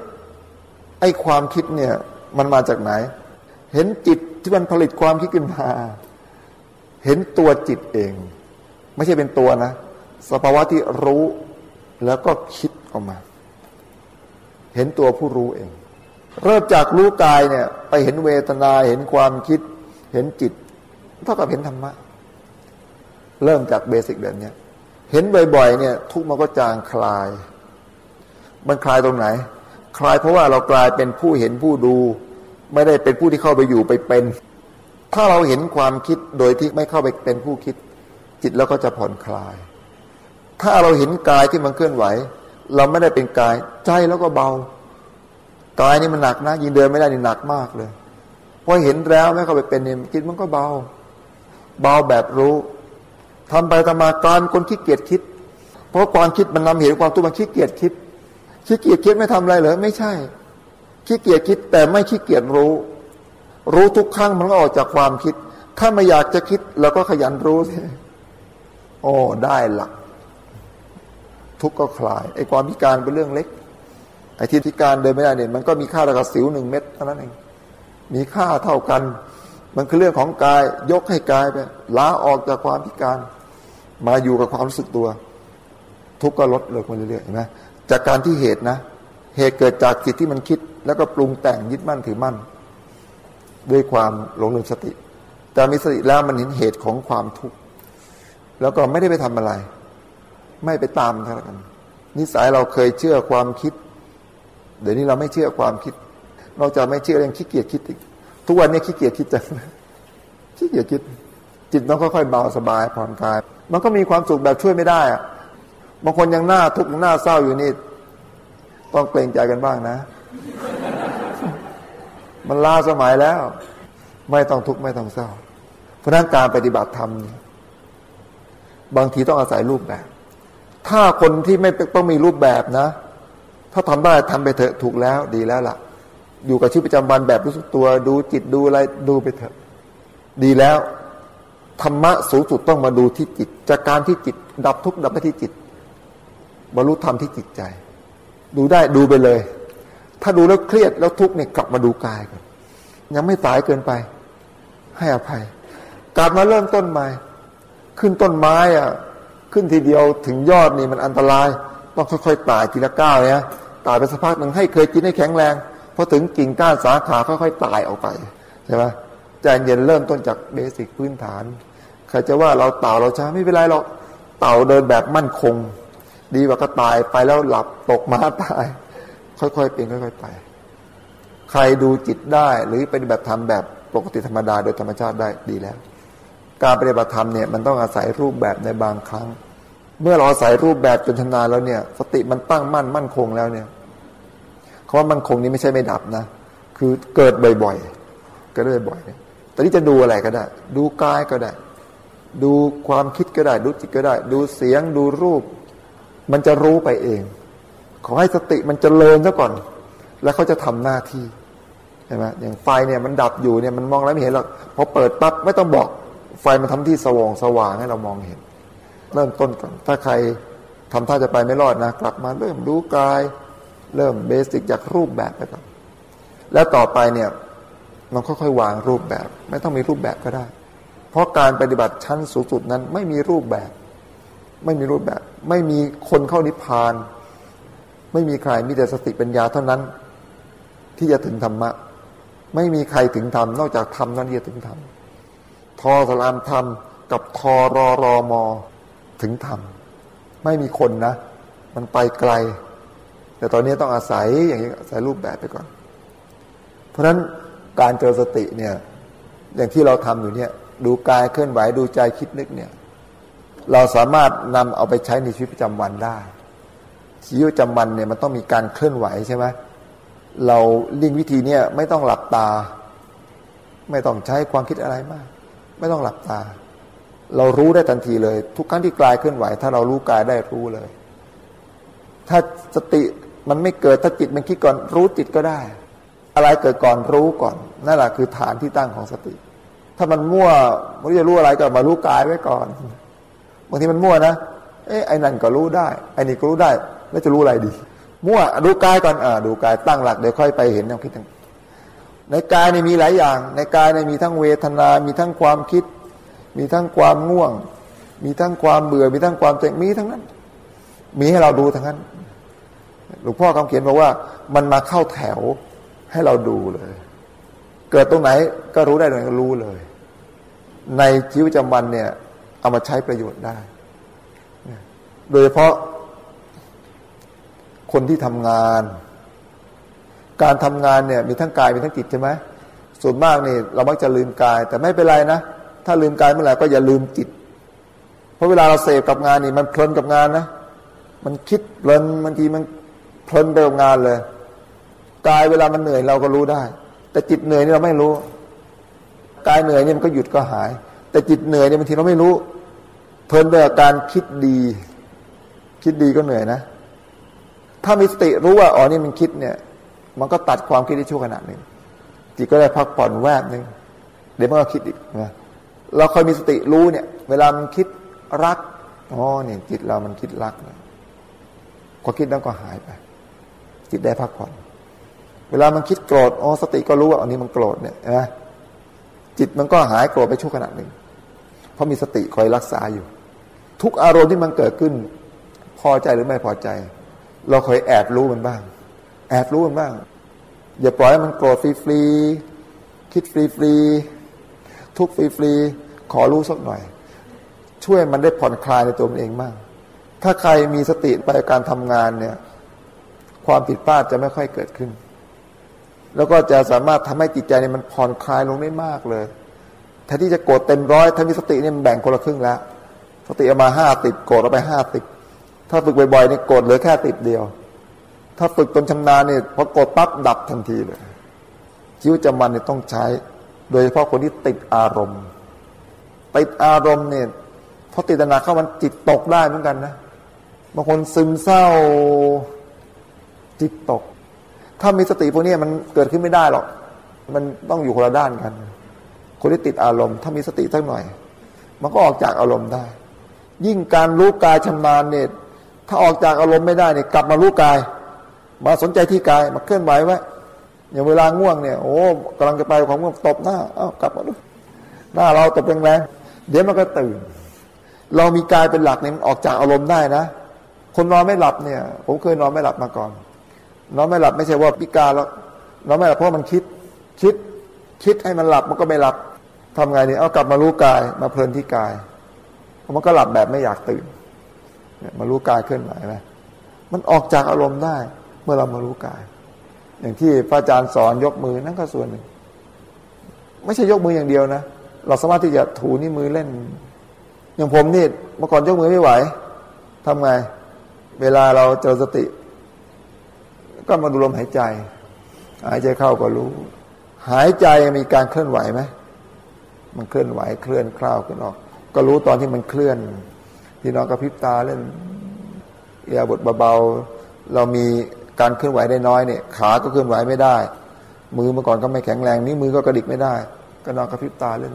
ไอ้ความคิดเนี่ย มันมาจากไหน เห็นจิต ที่มันผลิตความคิดขึ้นมา เห็นตัวจิตเอง ไม่ใช่เป็นตัวนะ สภาวะที่รู้แล้วก็คิดออกมา เห็นตัวผู้รู้เอง เริ่มจากรู้กายเนี่ย ไปเห็นเวทนาเห็นความคิด เห็นจิต เท่ากับเห็นธรรมะ เริ่มจากเบสิกแบบนี้เห็นบ่อย ๆ เนี่ย ทุกมันก็จางคลาย มันคลายตรงไหน คลายเพราะว่าเรากลายเป็นผู้เห็นผู้ดู ไม่ได้เป็นผู้ที่เข้าไปอยู่ไปเป็น ถ้าเราเห็นความคิดโดยที่ไม่เข้าไปเป็นผู้คิด จิตเราก็จะผ่อนคลาย ถ้าเราเห็นกายที่มันเคลื่อนไหว เราไม่ได้เป็นกาย ใจแล้วก็เบากายนี่มันหนักนะยินเดินไม่ได้นี่หนักมากเลยพอเห็นแล้วไม่เข้าไปเป็นเนี่ยจิตมันก็เบา เบาแบบรู้ทำไปทำมาการคนขี้เกียจคิด เพราะความคิดมันนำเหตุความตัวมันขี้เกียจคิดขี้เกียจคิดไม่ทำอะไรเหรอไม่ใช่ ขี้เกียจคิดแต่ไม่ขี้เกียจรู้ รู้ทุกครั้งมันก็ออกจากความคิด ถ้าไม่อยากจะคิดเราก็ขยันรู้สิโอ้ได้หลัก ทุกก็คลายไอ้ความพิการเป็นเรื่องเล็กไอ้ที่พิการเดินไม่ได้เนี่ยมันก็มีค่าระดับสิวหนึ่งเม็ดเท่านั้นเองมีค่าเท่ากัน มันคือเรื่องของกายยกให้กายไปล้าออกจากความพิการ มาอยู่กับความรู้สึกตัว ทุกก็ลดเลิกมาเรื่อยๆเห็นไหมจากการที่เหตุนะ เหตุเกิดจากจิตที่มันคิด แล้วก็ปรุงแต่งยึดมั่นถือมั่น ด้วยความหลงลืมสติ แต่มีสติแล้วมันเห็นเหตุของความทุกข์แล้วก็ไม่ได้ไปทำอะไร ไม่ไปตามเท่ากันนิสัยเราเคยเชื่อความคิด เดี๋ยวนี้เราไม่เชื่อความคิดนอกจากไม่เชื่อเรื่องขี้เกียจคิดอีกทุกวันนี้ขี้เกียจคิดจังขี้เกียจคิด จิตต้องค่อยๆเบาสบายผ่อนคลาย มันก็มีความสุขแบบช่วยไม่ได้อะบางคนยังหน้าทุกข์หน้าเศร้าอยู่นี่ ต้องเกรงใจกันบ้างนะ มันลาสมัยแล้ว ไม่ต้องทุกข์ไม่ต้องเศร้า เพราะนั้นการปฏิบัติธรรมบางทีต้องอาศัยรูปแบบ ถ้าคนที่ไม่ต้องมีรูปแบบนะ ถ้าทำได้ทำไปเถอะถูกแล้วดีแล้วล่ะ อยู่กับชีวิตประจำวันแบบรู้สึกตัวดูจิตดูอะไรดูไปเถอะ ดีแล้วธรรมะสูงสุดต้องมาดูที่จิต จากการที่จิต ดับทุกข์ดับไปที่จิตบรรลุธรรมที่จิตใจ ดูได้ดูไปเลย ถ้าดูแล้วเครียดแล้วทุกข์เนี่ยกลับมาดูกายก่อนยังไม่ตายเกินไป ให้อภัย กลับมาเริ่มต้นใหม่ ขึ้นต้นไม้อะ ขึ้นทีเดียวถึงยอดนี่มันอันตราย ต้องค่อยๆตายทีละก้าวเนี่ยตายไปสักพักหนึ่งให้เคยกินให้แข็งแรงพอถึงกิ่งก้านสาขาค่อยๆตายออกไปใช่ไหมใจเย็นเริ่มต้นจากเบสิกพื้นฐาน ใครจะว่าเราเต่าเราช้าไม่เป็นไรหรอกเต่าเดินแบบมั่นคง ดีกว่าก็ตายไปแล้วหลับตกมาตาย ค่อยๆเป็นค่อยๆไป ใครดูจิตได้หรือเป็นแบบทำแบบปกติธรรมดาโดยธรรมชาติได้ดีแล้ว การปฏิบัติธรรมเนี่ยมันต้องอาศัยรูปแบบในบางครั้ง เมื่อเราอาศัยรูปแบบจนชำนาญแล้วเนี่ย สติมันตั้งมั่นมั่นคงแล้วเนี่ยคาว่ามั่นคงนี้ไม่ใช่ไม่ดับนะ คือเกิดบ่อยๆ ก็ได้บ่อยๆเนี่ยตอนนี้จะดูอะไรก็ได้ ดูกายก็ได้ ดูความคิดก็ได้ ดูจิตก็ได้ ดูเสียงดูรูป มันจะรู้ไปเอง ขอให้สติมันจเจริญซะก่อน แล้วเขาจะทำหน้าที่ใช่ไหมอย่างไฟเนี่ยมันดับอยู่เนี่ยมันมองแล้วไม่เห็นหรอกพอเปิดปั๊บไม่ต้องบอกไฟมันทำที่สว่างสว่างให้เรามองเห็น เริ่มต้นก่อนถ้าใครทำท่าจะไปไม่รอดนะ กลับมาเริ่มดูกาย เริ่มเบสิกจากรูปแบบไปก่อนแล้วต่อไปเนี่ยมันค่อยๆวางรูปแบบ ไม่ต้องมีรูปแบบก็ได้ เพราะการปฏิบัติชั้นสูงสุดนั้นไม่มีรูปแบบ ไม่มีรูปแบบ ไม่มีคนเข้านิพพาน ไม่มีใครมีแต่สติปัญญาเท่านั้น ที่จะถึงธรรมะ ไม่มีใครถึงธรรมนอกจากธรรมนั้นที่จะถึงธรรมทอสลามธรรมกับทอรอรอมอถึงธรรมไม่มีคนนะ มันไปไกล แต่ตอนนี้ต้องอาศัยอย่างนี้อาศัยรูปแบบไปก่อน เพราะฉะนั้นการเจอสติเนี่ย อย่างที่เราทำอยู่เนี่ย ดูกายเคลื่อนไหวดูใจคิดนึกเนี่ย เราสามารถนำเอาไปใช้ในชีวิตประจำวันได้ ชีวิตประจำวันเนี่ยมันต้องมีการเคลื่อนไหวใช่ไหมเราลิงวิธีเนี่ยไม่ต้องหลับตา ไม่ต้องใช้ความคิดอะไรมาก ไม่ต้องหลับตา เรารู้ได้ทันทีเลย ทุกครั้งที่กายเคลื่อนไหว ถ้าเรารู้กายได้รู้เลย ถ้าสติมันไม่เกิดถ้าจิตมันคิดก่อนรู้จิตก็ได้ อะไรเกิดก่อนรู้ก่อนนั่นแหละคือฐานที่ตั้งของสติ ถ้ามันมั่วไม่รู้จะรู้อะไรก็มารู้กายไว้ก่อน บางทีมันมั่วนะเอ้ไอ้นั่นก็รู้ได้ไอ้นี่ก็รู้ได้ แล้วจะรู้อะไรดี มั่วดูกายก่อนอ่าดูกายตั้งหลักเดี๋ยวค่อยไปเห็นแนวคิดต่างในกายเนี่ยมีหลายอย่าง ในกายเนี่ยมีทั้งเวทนา มีทั้งความคิด มีทั้งความง่วง มีทั้งความเบื่อ มีทั้งความเจ็บมีทั้งนั้น มีให้เราดูทั้งนั้น หลวงพ่อคำเขียนบอกว่า มันมาเข้าแถวให้เราดูเลย เกิดตรงไหนก็รู้ได้ตรงไหนก็รู้เลย ในชีวิตประจำวันเนี่ย เอามาใช้ประโยชน์ได้ โดยเฉพาะคนที่ทำงาน การทำงานเนี่ยมีทั้งกายมีทั้งจิตใช่ไหมส่วนมากนี่เรามักจะลืมกาย แต่ไม่เป็นไรนะ ถ้าลืมกายเมื่อไหร่ก็อย่าลืมจิต เพราะเวลาเราเสพกับงานนี่มันเพลินกับงานนะ มันคิดเพลินบางทีมันเพลินไปกับงานเลย กายเวลามันเหนื่อยเราก็รู้ได้ แต่จิตเหนื่อยนี่เราไม่รู้ กายเหนื่อยนี่มันก็หยุดก็หาย แต่จิตเหนื่อยนี่บางทีเราไม่รู้ ลินไปกับการคิดดี คิดดีก็เหนื่อยนะ ถ้ามีสติรู้ว่าอ๋อนี่มันคิดเนี่ย มันก็ตัดความคิดได้ชั่วขณะหนึ่งจิตก็ได้พักผ่อนแวบหนึ่งเดี๋ยวมันก็คิดอีกนะเราคอยมีสติรู้เนี่ย เวลามันคิดรักอ๋อเนี่ยจิตเรามันคิดรักนะความคิดนั้นก็หายไป จิตได้พักผ่อน เวลามันคิดโกรธอ๋อสติก็รู้ว่าอันนี้มันโกรธเนี่ยนะจิตมันก็หายโกรธไปชั่วขณะหนึ่งเพราะมีสติคอยรักษาอยู่ ทุกอารมณ์ที่มันเกิดขึ้น พอใจหรือไม่พอใจ เราเคยแอบรู้มันบ้าง แอบรู้มันบ้าง อย่าปล่อยให้มันโกรธฟรีๆคิดฟรีๆทุกฟรีๆขอรู้สักหน่อย ช่วยมันได้ผ่อนคลายในตัวมันเองบ้างถ้าใครมีสติไปการทำงานเนี่ย ความผิดพลาดจะไม่ค่อยเกิดขึ้น แล้วก็จะสามารถทำให้จิตใจเนี่ยมันผ่อนคลายลงได้มากเลยแทนที่จะโกรธเต็มร้อยถ้ามีสติเนี่ยมันแบ่งคนละครึ่งแล้ว สติเอามาห้าติดโกรธเอาไปห้าติดถ้าฝึกบ่อยๆเนี่ยโกรธเหลือแค่ติดเดียว ถ้าฝึกจนชำนาญเนี่ยพอโกรธปั๊บดับทันทีเลยชีวิตจำวันเนี่ยต้องใช้ โดยเฉพาะคนที่ติดอารมณ์ ติดอารมณ์เนี่ยพอติดนาเข้ามันจิตตกได้เหมือนกันนะบางคนซึมเศร้าจิตตก ถ้ามีสติพวกนี้มันเกิดขึ้นไม่ได้หรอก มันต้องอยู่คนละด้านกัน คนที่ติดอารมณ์ ถ้ามีสติสักหน่อย มันก็ออกจากอารมณ์ได้ ยิ่งการรู้กายชำนาญเนี่ยถ้าออกจากอารมณ์ไม่ได้เนี่ยกลับมารู้กาย มาสนใจที่กายมาเคลื่อนไหวไว้อย่างเวลาง่วงเนี่ยโอ้กำลังจะไปของง่วงตบหน้าเอ้ากลับมาดูหน้าเราตบแรงๆเดี๋ยวมันก็ตื่น เรามีกายเป็นหลักเนี่ยมันออกจากอารมณ์ได้นะ คนนอนไม่หลับเนี่ย ผมเคยนอนไม่หลับมาก่อน นอนไม่หลับไม่ใช่ว่าพิการแล้วนอนไม่หลับเพราะมันคิดคิดคิดให้มันหลับมันก็ไม่หลับทำไงเนี่ยเอากลับมารู้กายมาเพลินที่กาย มันก็หลับแบบไม่อยากตื่นมารู้กายเคลื่อนไหวไหมมันออกจากอารมณ์ได้ เมื่อเรามารู้กาย อย่างที่พระอาจารย์สอนยกมือนั่นก็ส่วนหนึ่ง ไม่ใช่ยกมืออย่างเดียวนะเราสามารถที่จะถูนี่มือเล่น อย่างผมนี่เมื่อก่อนยกมือไม่ไหวทำไง เวลาเราเจอสติ ก็มาดูลมหายใจ หายใจเข้าก็รู้ หายใจมีการเคลื่อนไหวไหมมันเคลื่อนไหวเคลื่อนคล้าวขึ้นออก ก็รู้ตอนที่มันเคลื่อน พี่น้องกระพริบตาเล่นเอียบทเบาๆเรามีการเคลื่อนไหวได้น้อยเนี่ย ขาก็เคลื่อนไหวไม่ได้ มือเมื่อก่อนก็ไม่แข็งแรงนิ้วมือก็กระดิกไม่ได้ ก็นอนกระพริบตาเล่น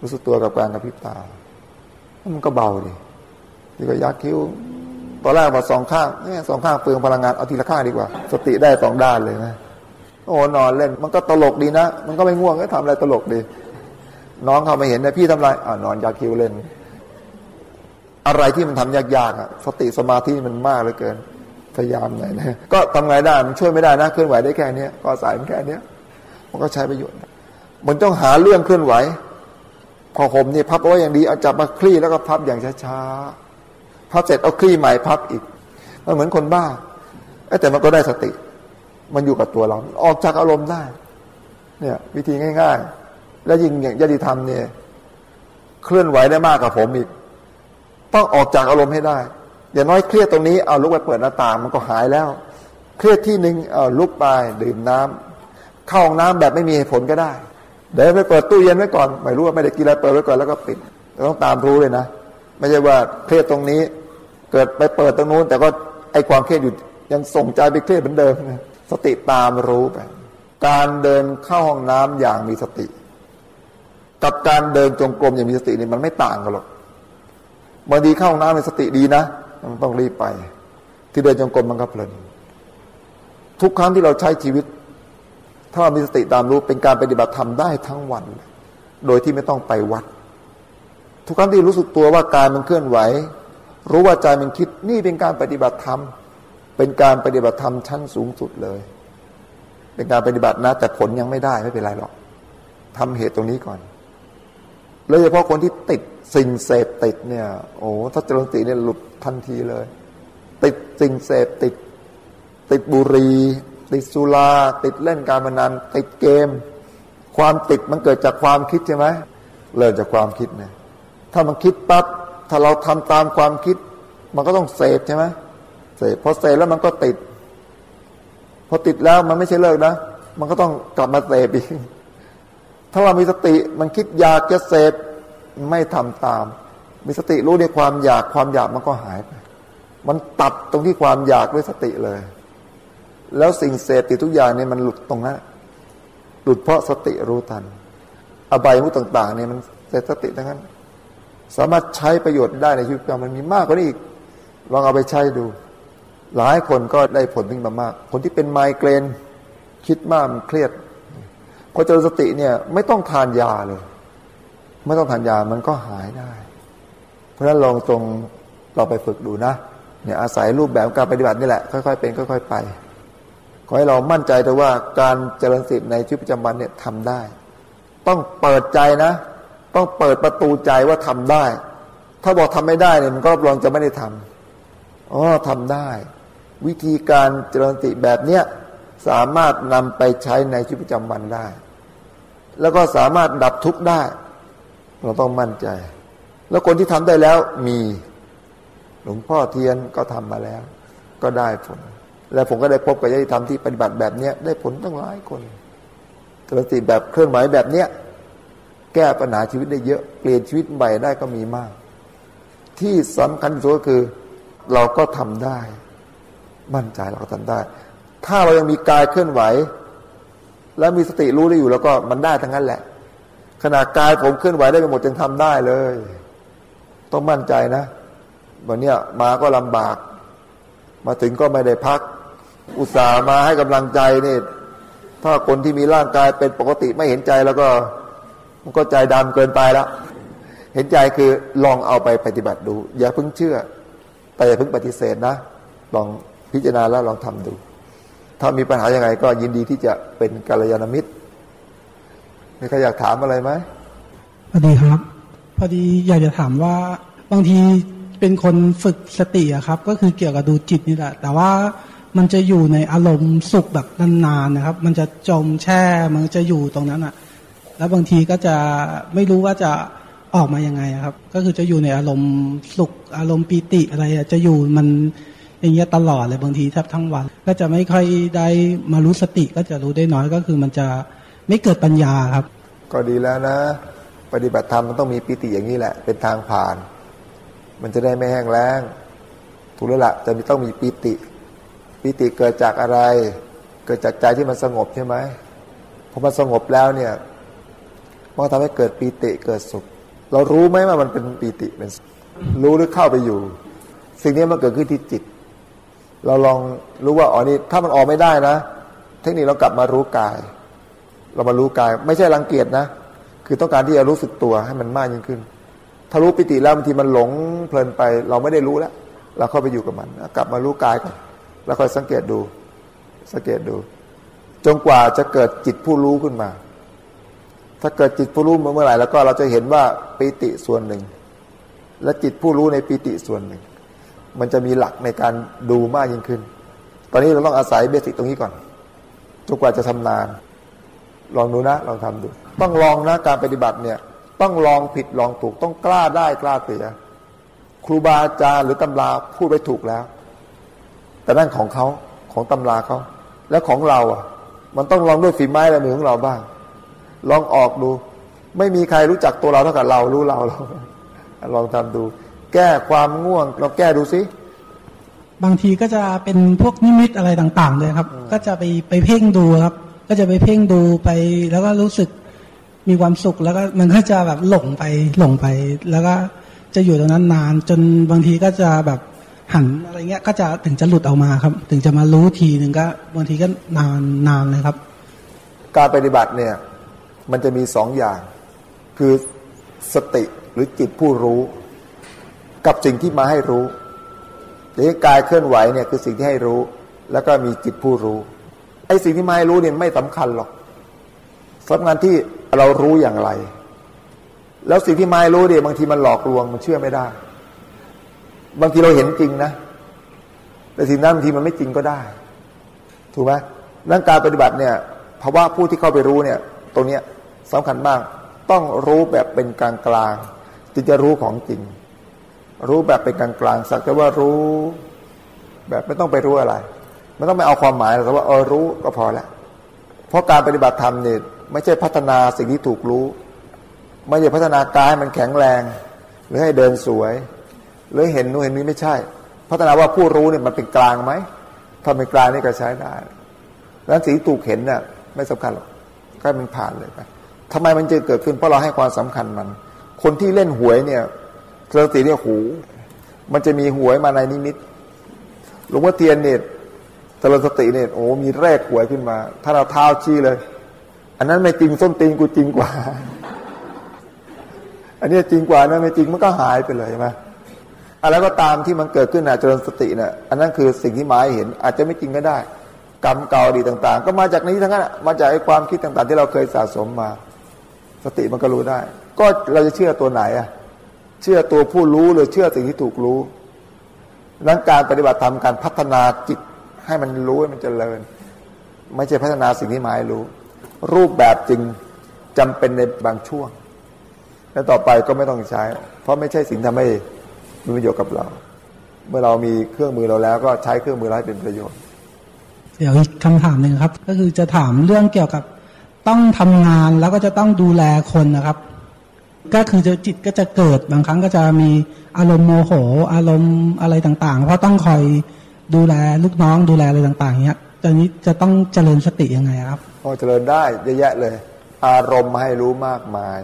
รู้สึกตัวกับการกระพริบตา มันก็เบาดิที่ก็ยักคิ้วตอนแรกว่าสองข้างเนี่ยสองข้างเปลืองพลังงานเอาทีละข้างดีกว่า สติได้สองด้านเลยนะโอ้นอนเล่น มันก็ตลกดีนะ มันก็ไม่ง่วงก็ทำอะไรตลกดี น้องเขามาเห็นนะพี่ทำอะไรอ่านอนยาคิวเล่น อะไรที่มันทำยากๆอะสติสมาธิมันมากเหลือเกิน พยายามหน่อยนะก็ทำไงได้มันช่วยไม่ได้นะเคลื่อนไหวได้แค่นี้ก็สายมันแค่นี้มันก็ใช้ประโยชน์ มันต้องหาเรื่องเคลื่อนไหว พอผมนี่พับเอาไว้อย่างดีเอาจับมาคลี่แล้วก็พับอย่างช้าๆพับเสร็จเอาคลี่ใหม่พับอีกมันเหมือนคนบ้าแต่มันก็ได้สติ มันอยู่กับตัวเรา ออกจากอารมณ์ได้ เนี่ย วิธีง่าย ๆ และยิ่งอย่างยติธรรมเนี่ยเคลื่อนไหวได้มากกว่าผมอีก ต้องออกจากอารมณ์ให้ได้ อย่างน้อยเครียดตรงนี้เอาลุกไปเปิดหน้าต่างมันก็หายแล้ว เครียดที่หนึ่งเอาลุกไปดื่มน้ำเข้าห้องน้ำแบบไม่มีผลก็ได้ เดี๋ยวไปเปิดตู้เย็นไว้ก่อน ไม่รู้ว่าไม่ได้กินอะไรเปิดไว้ก่อนแล้วก็ปิดต้องตามรู้เลยนะ ไม่ใช่ว่าเครียดตรงนี้ เกิดไปเปิดตรงนู้น แต่ก็ไอความเครียดอยู่ยังส่งใจไปเครียดเหมือนเดิมสติตามรู้ไปการเดินเข้าห้องน้ำอย่างมีสติ กับการเดินจงกรมอย่างมีสตินี่มันไม่ต่างกันหรอกบางทีเข้าหน้ำในสติดีนะมันต้องรีบไป ที่เดินจงกรมมันก็เพลินทุกครั้งที่เราใช้ชีวิต ถ้าเรามีสติตามรู้เป็นการปฏิบัติธรรมได้ทั้งวัน โดยที่ไม่ต้องไปวัด ทุกครั้งที่รู้สึกตัวว่ากายมันเคลื่อนไหว รู้ว่าใจมันคิดนี่เป็นการปฏิบัติธรรม เป็นการปฏิบัติธรรมชั้นสูงสุดเลย เป็นการปฏิบัตินะแต่ผลยังไม่ได้ไม่เป็นไรหรอกทำเหตุตรงนี้ก่อน โดยเฉพาะคนที่ติดสิ่งเสพติดเนี่ย โอ้ถ้าเจริญสติเนี่ยหลุดทันทีเลย ติดสิ่งเสพติด ติดบุหรี่ติดสุราติดเล่นการพนันติดเกม ความติดมันเกิดจากความคิดใช่ไหมเริ่มจากความคิดเนี่ยถ้ามันคิดปั๊บถ้าเราทำตามความคิด มันก็ต้องเสพใช่ไหมเสพพอเสพแล้วมันก็ติด พอติดแล้วมันไม่ใช่เลิกนะ มันก็ต้องกลับมาเสพอีก ถ้าเรามีสติมันคิดอยากจะเสพไม่ทำตาม มีสติรู้ในความอยากความอยากมันก็หายไป มันตัดตรงที่ความอยากด้วยสติเลย แล้วสิ่งเสพติดทุกอย่างเนี่ยมันหลุดตรงนั้นหลุดเพราะสติรู้ทัน อบายมุตต่างๆเนี่ยมันเสพสติทั้งนั้น สามารถใช้ประโยชน์ได้ในชีวิตประจำวันมีมากกว่านี้อีกลองเอาไปใช้ดู หลายคนก็ได้ผลถึงมามาก คนที่เป็นไมเกรนคิดมากมันเครียด พอเจอสติเนี่ย ไม่ต้องทานยาเลย ไม่ต้องทานยามันก็หายได้ เพราะฉะนั้นลองตรงเราไปฝึกดูนะเนี่ยอาศัยรูปแบบการปฏิบัตินี่แหละ ค่อยๆเป็นค่อย ๆ ไปขอให้เรามั่นใจแต่ว่าการเจริญสติในชีวิตประจำวันเนี่ยทำได้ ต้องเปิดใจนะ ต้องเปิดประตูใจว่าทำได้ ถ้าบอกทำไม่ได้เนี่ยมันก็รับรองจะไม่ได้ทำอ๋อทำได้ วิธีการเจริญสติแบบเนี้ย สามารถนำไปใช้ในชีวิตประจำวันได้ แล้วก็สามารถดับทุกข์ได้ เราต้องมั่นใจ แล้วคนที่ทำได้แล้วมีหลวงพ่อเทียนก็ทำมาแล้ว ก็ได้ผล และผมก็ได้พบกับญาติธรรมที่ปฏิบัติแบบเนี้ยได้ผลตั้งหลายคนสติแบบเคลื่อนไหวแบบเนี้ยแก้ปัญหาชีวิตได้เยอะเปลี่ยนชีวิตใหม่ได้ก็มีมาก ที่สำคัญที่สุดก็คือเราก็ทำได้ มั่นใจเราทำได้ ถ้าเรายังมีกายเคลื่อนไหว แล้วมีสติรู้ได้อยู่แล้วก็มันได้ทั้งนั้นแหละ ขณะกายผมเคลื่อนไหวได้ไปหมดจึงทำได้เลย ต้องมั่นใจนะวันนี้มาก็ลำบาก มาถึงก็ไม่ได้พัก อุตส่าห์มาให้กำลังใจนี่ถ้าคนที่มีร่างกายเป็นปกติไม่เห็นใจแล้วก็ มันก็ใจดำเกินไปแล้วเห็นใจคือลองเอาไปปฏิบัติดู อย่าเพิ่งเชื่อ แต่อย่าเพิ่งปฏิเสธนะ ลองพิจารณาแล้วลองทำดู ถ้ามีปัญหายังไง ก็ยินดีที่จะเป็นกัลยาณมิตรมีใครอยากถามอะไรไหมพอดีครับ พอดีอยากจะถามว่าบางทีเป็นคนฝึกสติอะครับ ก็คือเกี่ยวกับดูจิตนี่แหละ แต่ว่ามันจะอยู่ในอารมณ์สุขแบบนานๆนะครับ มันจะจมแช่มันจะอยู่ตรงนั้นอะแล้วบางทีก็จะไม่รู้ว่าจะออกมายังไงครับ ก็คือจะอยู่ในอารมณ์สุขอารมณ์ปีติอะไรอะจะอยู่มัน อย่างเงี้ยตลอดเลยบางทีแทบทั้งวัน ก็จะไม่ค่อยได้มารู้สติก็จะรู้ได้น้อยก็คือมันจะไม่เกิดปัญญาครับ ก็ดีแล้วนะ ปฏิบัติธรรมมันต้องมีปิติอย่างนี้แหละ เป็นทางผ่าน มันจะได้ไม่แห้งแล้งถูกแล้วละจะมีต้องมีปิติปิติเกิดจากอะไร เกิดจากใจที่มันสงบใช่ไหมพอมันสงบแล้วเนี่ยมันทำให้เกิดปีติเกิดสุข เรารู้ไหมว่ามันเป็นปีติเป็นรู้หรือเข้าไปอยู่ สิ่งนี้มันเกิดขึ้นที่จิต เราลองรู้ว่าอ๋อนี่ถ้ามันออกไม่ได้นะ เทคนิคเรากลับมารู้กาย เรามารู้กาย ไม่ใช่รังเกียจนะ คือต้องการที่จะรู้สึกตัวให้มันมากยิ่งขึ้น ถ้ารู้ปิติแล้วบางทีมันหลงเพลินไป เราไม่ได้รู้แล้ว เราเข้าไปอยู่กับมัน กลับมารู้กายก่อนแล้วค่อยสังเกตดู สังเกตดู จนกว่าจะเกิดจิตผู้รู้ขึ้นมา ถ้าเกิดจิตผู้รู้เมื่อไหร่แล้วก็เราจะเห็นว่าปิติส่วนหนึ่ง และจิตผู้รู้ในปิติส่วนหนึ่ง มันจะมีหลักในการดูมากยิ่งขึ้น ตอนนี้เราต้องอาศัยเบสิกตรงนี้ก่อนจนกว่าจะทำนาน ลองดูนะ ลองทำดู ต้องลองนะการปฏิบัติเนี่ย ต้องลองผิดลองถูก ต้องกล้าได้กล้าเสีย ครูบาอาจารย์หรือตำราพูดไปถูกแล้ว แต่นั่นของเขาของตำราเขา แล้วของเราอะ มันต้องลองด้วยฝีไม้ลายมือของเราบ้าง ลองออกดู ไม่มีใครรู้จักตัวเราเท่ากับเรารู้เราเราลองทำดู แก้ความง่วง เราแก้ดูสิบางทีก็จะเป็นพวกนิมิตอะไรต่างๆเลยครับ ก็จะไปไปเพ่งดูครับ ก็จะไปเพ่งดูไป แล้วก็รู้สึกมีความสุขแล้วก็มันก็จะแบบหลงไปหลงไป แล้วก็จะอยู่ตรงนั้นนาน จนบางทีก็จะแบบหันอะไรเงี้ย ก็จะถึงจะหลุดออกมาครับ ถึงจะมารู้ทีหนึ่งก็บางทีก็นานนานเลยครับ การปฏิบัติเนี่ย มันจะมีสองอย่าง คือสติหรือจิตผู้รู้ กับสิ่งที่มาให้รู้ทีนี้กายเคลื่อนไหวเนี่ยคือสิ่งที่ให้รู้ แล้วก็มีจิตผู้รู้ไอ้สิ่งที่มาให้รู้เนี่ยไม่สำคัญหรอกสำคัญที่เรารู้อย่างไร แล้วสิ่งที่มาให้รู้เนี่ยบางทีมันหลอกลวงมันเชื่อไม่ได้ บางทีเราเห็นจริงนะ แต่สิ่งนั้นบางทีมันไม่จริงก็ได้ ถูกไหมนั่นการปฏิบัติเนี่ยภาวะผู้ที่เข้าไปรู้เนี่ย ตรงเนี้ยสำคัญมาก ต้องรู้แบบเป็นกลางกลางจึงจะรู้ของจริง รู้แบบเป็นกลางกลางสักแต่ว่ารู้ แบบไม่ต้องไปรู้อะไร ไม่ต้องไปเอาความหมายแต่ว่าเออรู้ก็พอแล้วเพราะการปฏิบัติธรรมเนี่ยไม่ใช่พัฒนาสิ่งที่ถูกรู้ ไม่ใช่พัฒนากายมันแข็งแรง หรือให้เดินสวย หรือเห็นนู้นเห็นนี้ไม่ใช่ พัฒนาว่าผู้รู้เนี่ยมันเป็นกลางไหมถ้าเป็นกลางนี่ก็ใช้ได้แล้วสิ่งที่ถูกเห็นเนี่ยไม่สำคัญหรอกก็มันผ่านเลยไปทำไมมันจะเกิดขึ้นเพราะเราให้ความสำคัญมัน คนที่เล่นหวยเนี่ย สติเนี่ยหูมันจะมีหวยมาในนิมิตหลวงพ่อเทียนเนี่ยตลสติเนี่ยโอ้มีแรกหวยขึ้นมา ถ้าเราเท้าชี้เลย อันนั้นไม่จริงส้นตีนกูจริงกว่า อันนี้จริงกว่านะไม่จริงมันก็หายไปเลยใช่ไหมอะไรก็ตามที่มันเกิดขึ้นนะเจริญสตินะ่ะอันนั้นคือสิ่งที่หมายเห็น อาจจะไม่จริงก็ได้ กรรมเก่าดีต่าง ๆ ก็มาจากนี้ทั้งนั้นมาจากไอ้ความคิดต่าง ๆ ที่เราเคยสะสมมา สติมันก็รู้ได้ ก็เราจะเชื่อตัวไหนอะ เชื่อตัวผู้รู้หรือเชื่อสิ่งที่ถูกรู้ดังการปฏิบัติธรรมการพัฒนาจิตให้มันรู้ให้มันเจริญ ไม่ใช่พัฒนาสิ่งที่หมายรู้ รูปแบบจริงจำเป็นในบางช่วง แล้วต่อไปก็ไม่ต้องใช้ เพราะไม่ใช่สิ่งทำให้มีประโยชน์กับเรา เมื่อเรามีเครื่องมือเราแล้ว ก็ใช้เครื่องมือเราให้เป็นประโยชน์ เดี๋ยวอีกคำถามหนึ่งครับ ก็คือจะถามเรื่องเกี่ยวกับต้องทำงานแล้วก็จะต้องดูแลคนนะครับ ก็คือจะจิตก็จะเกิดบางครั้งก็จะมีอารมณ์โมโห อารมณ์อะไรต่างๆ เพราะต้องคอยดูแลลูกน้องดูแลอะไรต่างๆเนี้ยตอนนี้จะต้องเจริญสติยังไงครับพอเจริญได้เยอะแยะเลย อารมณ์มาให้รู้มากมาย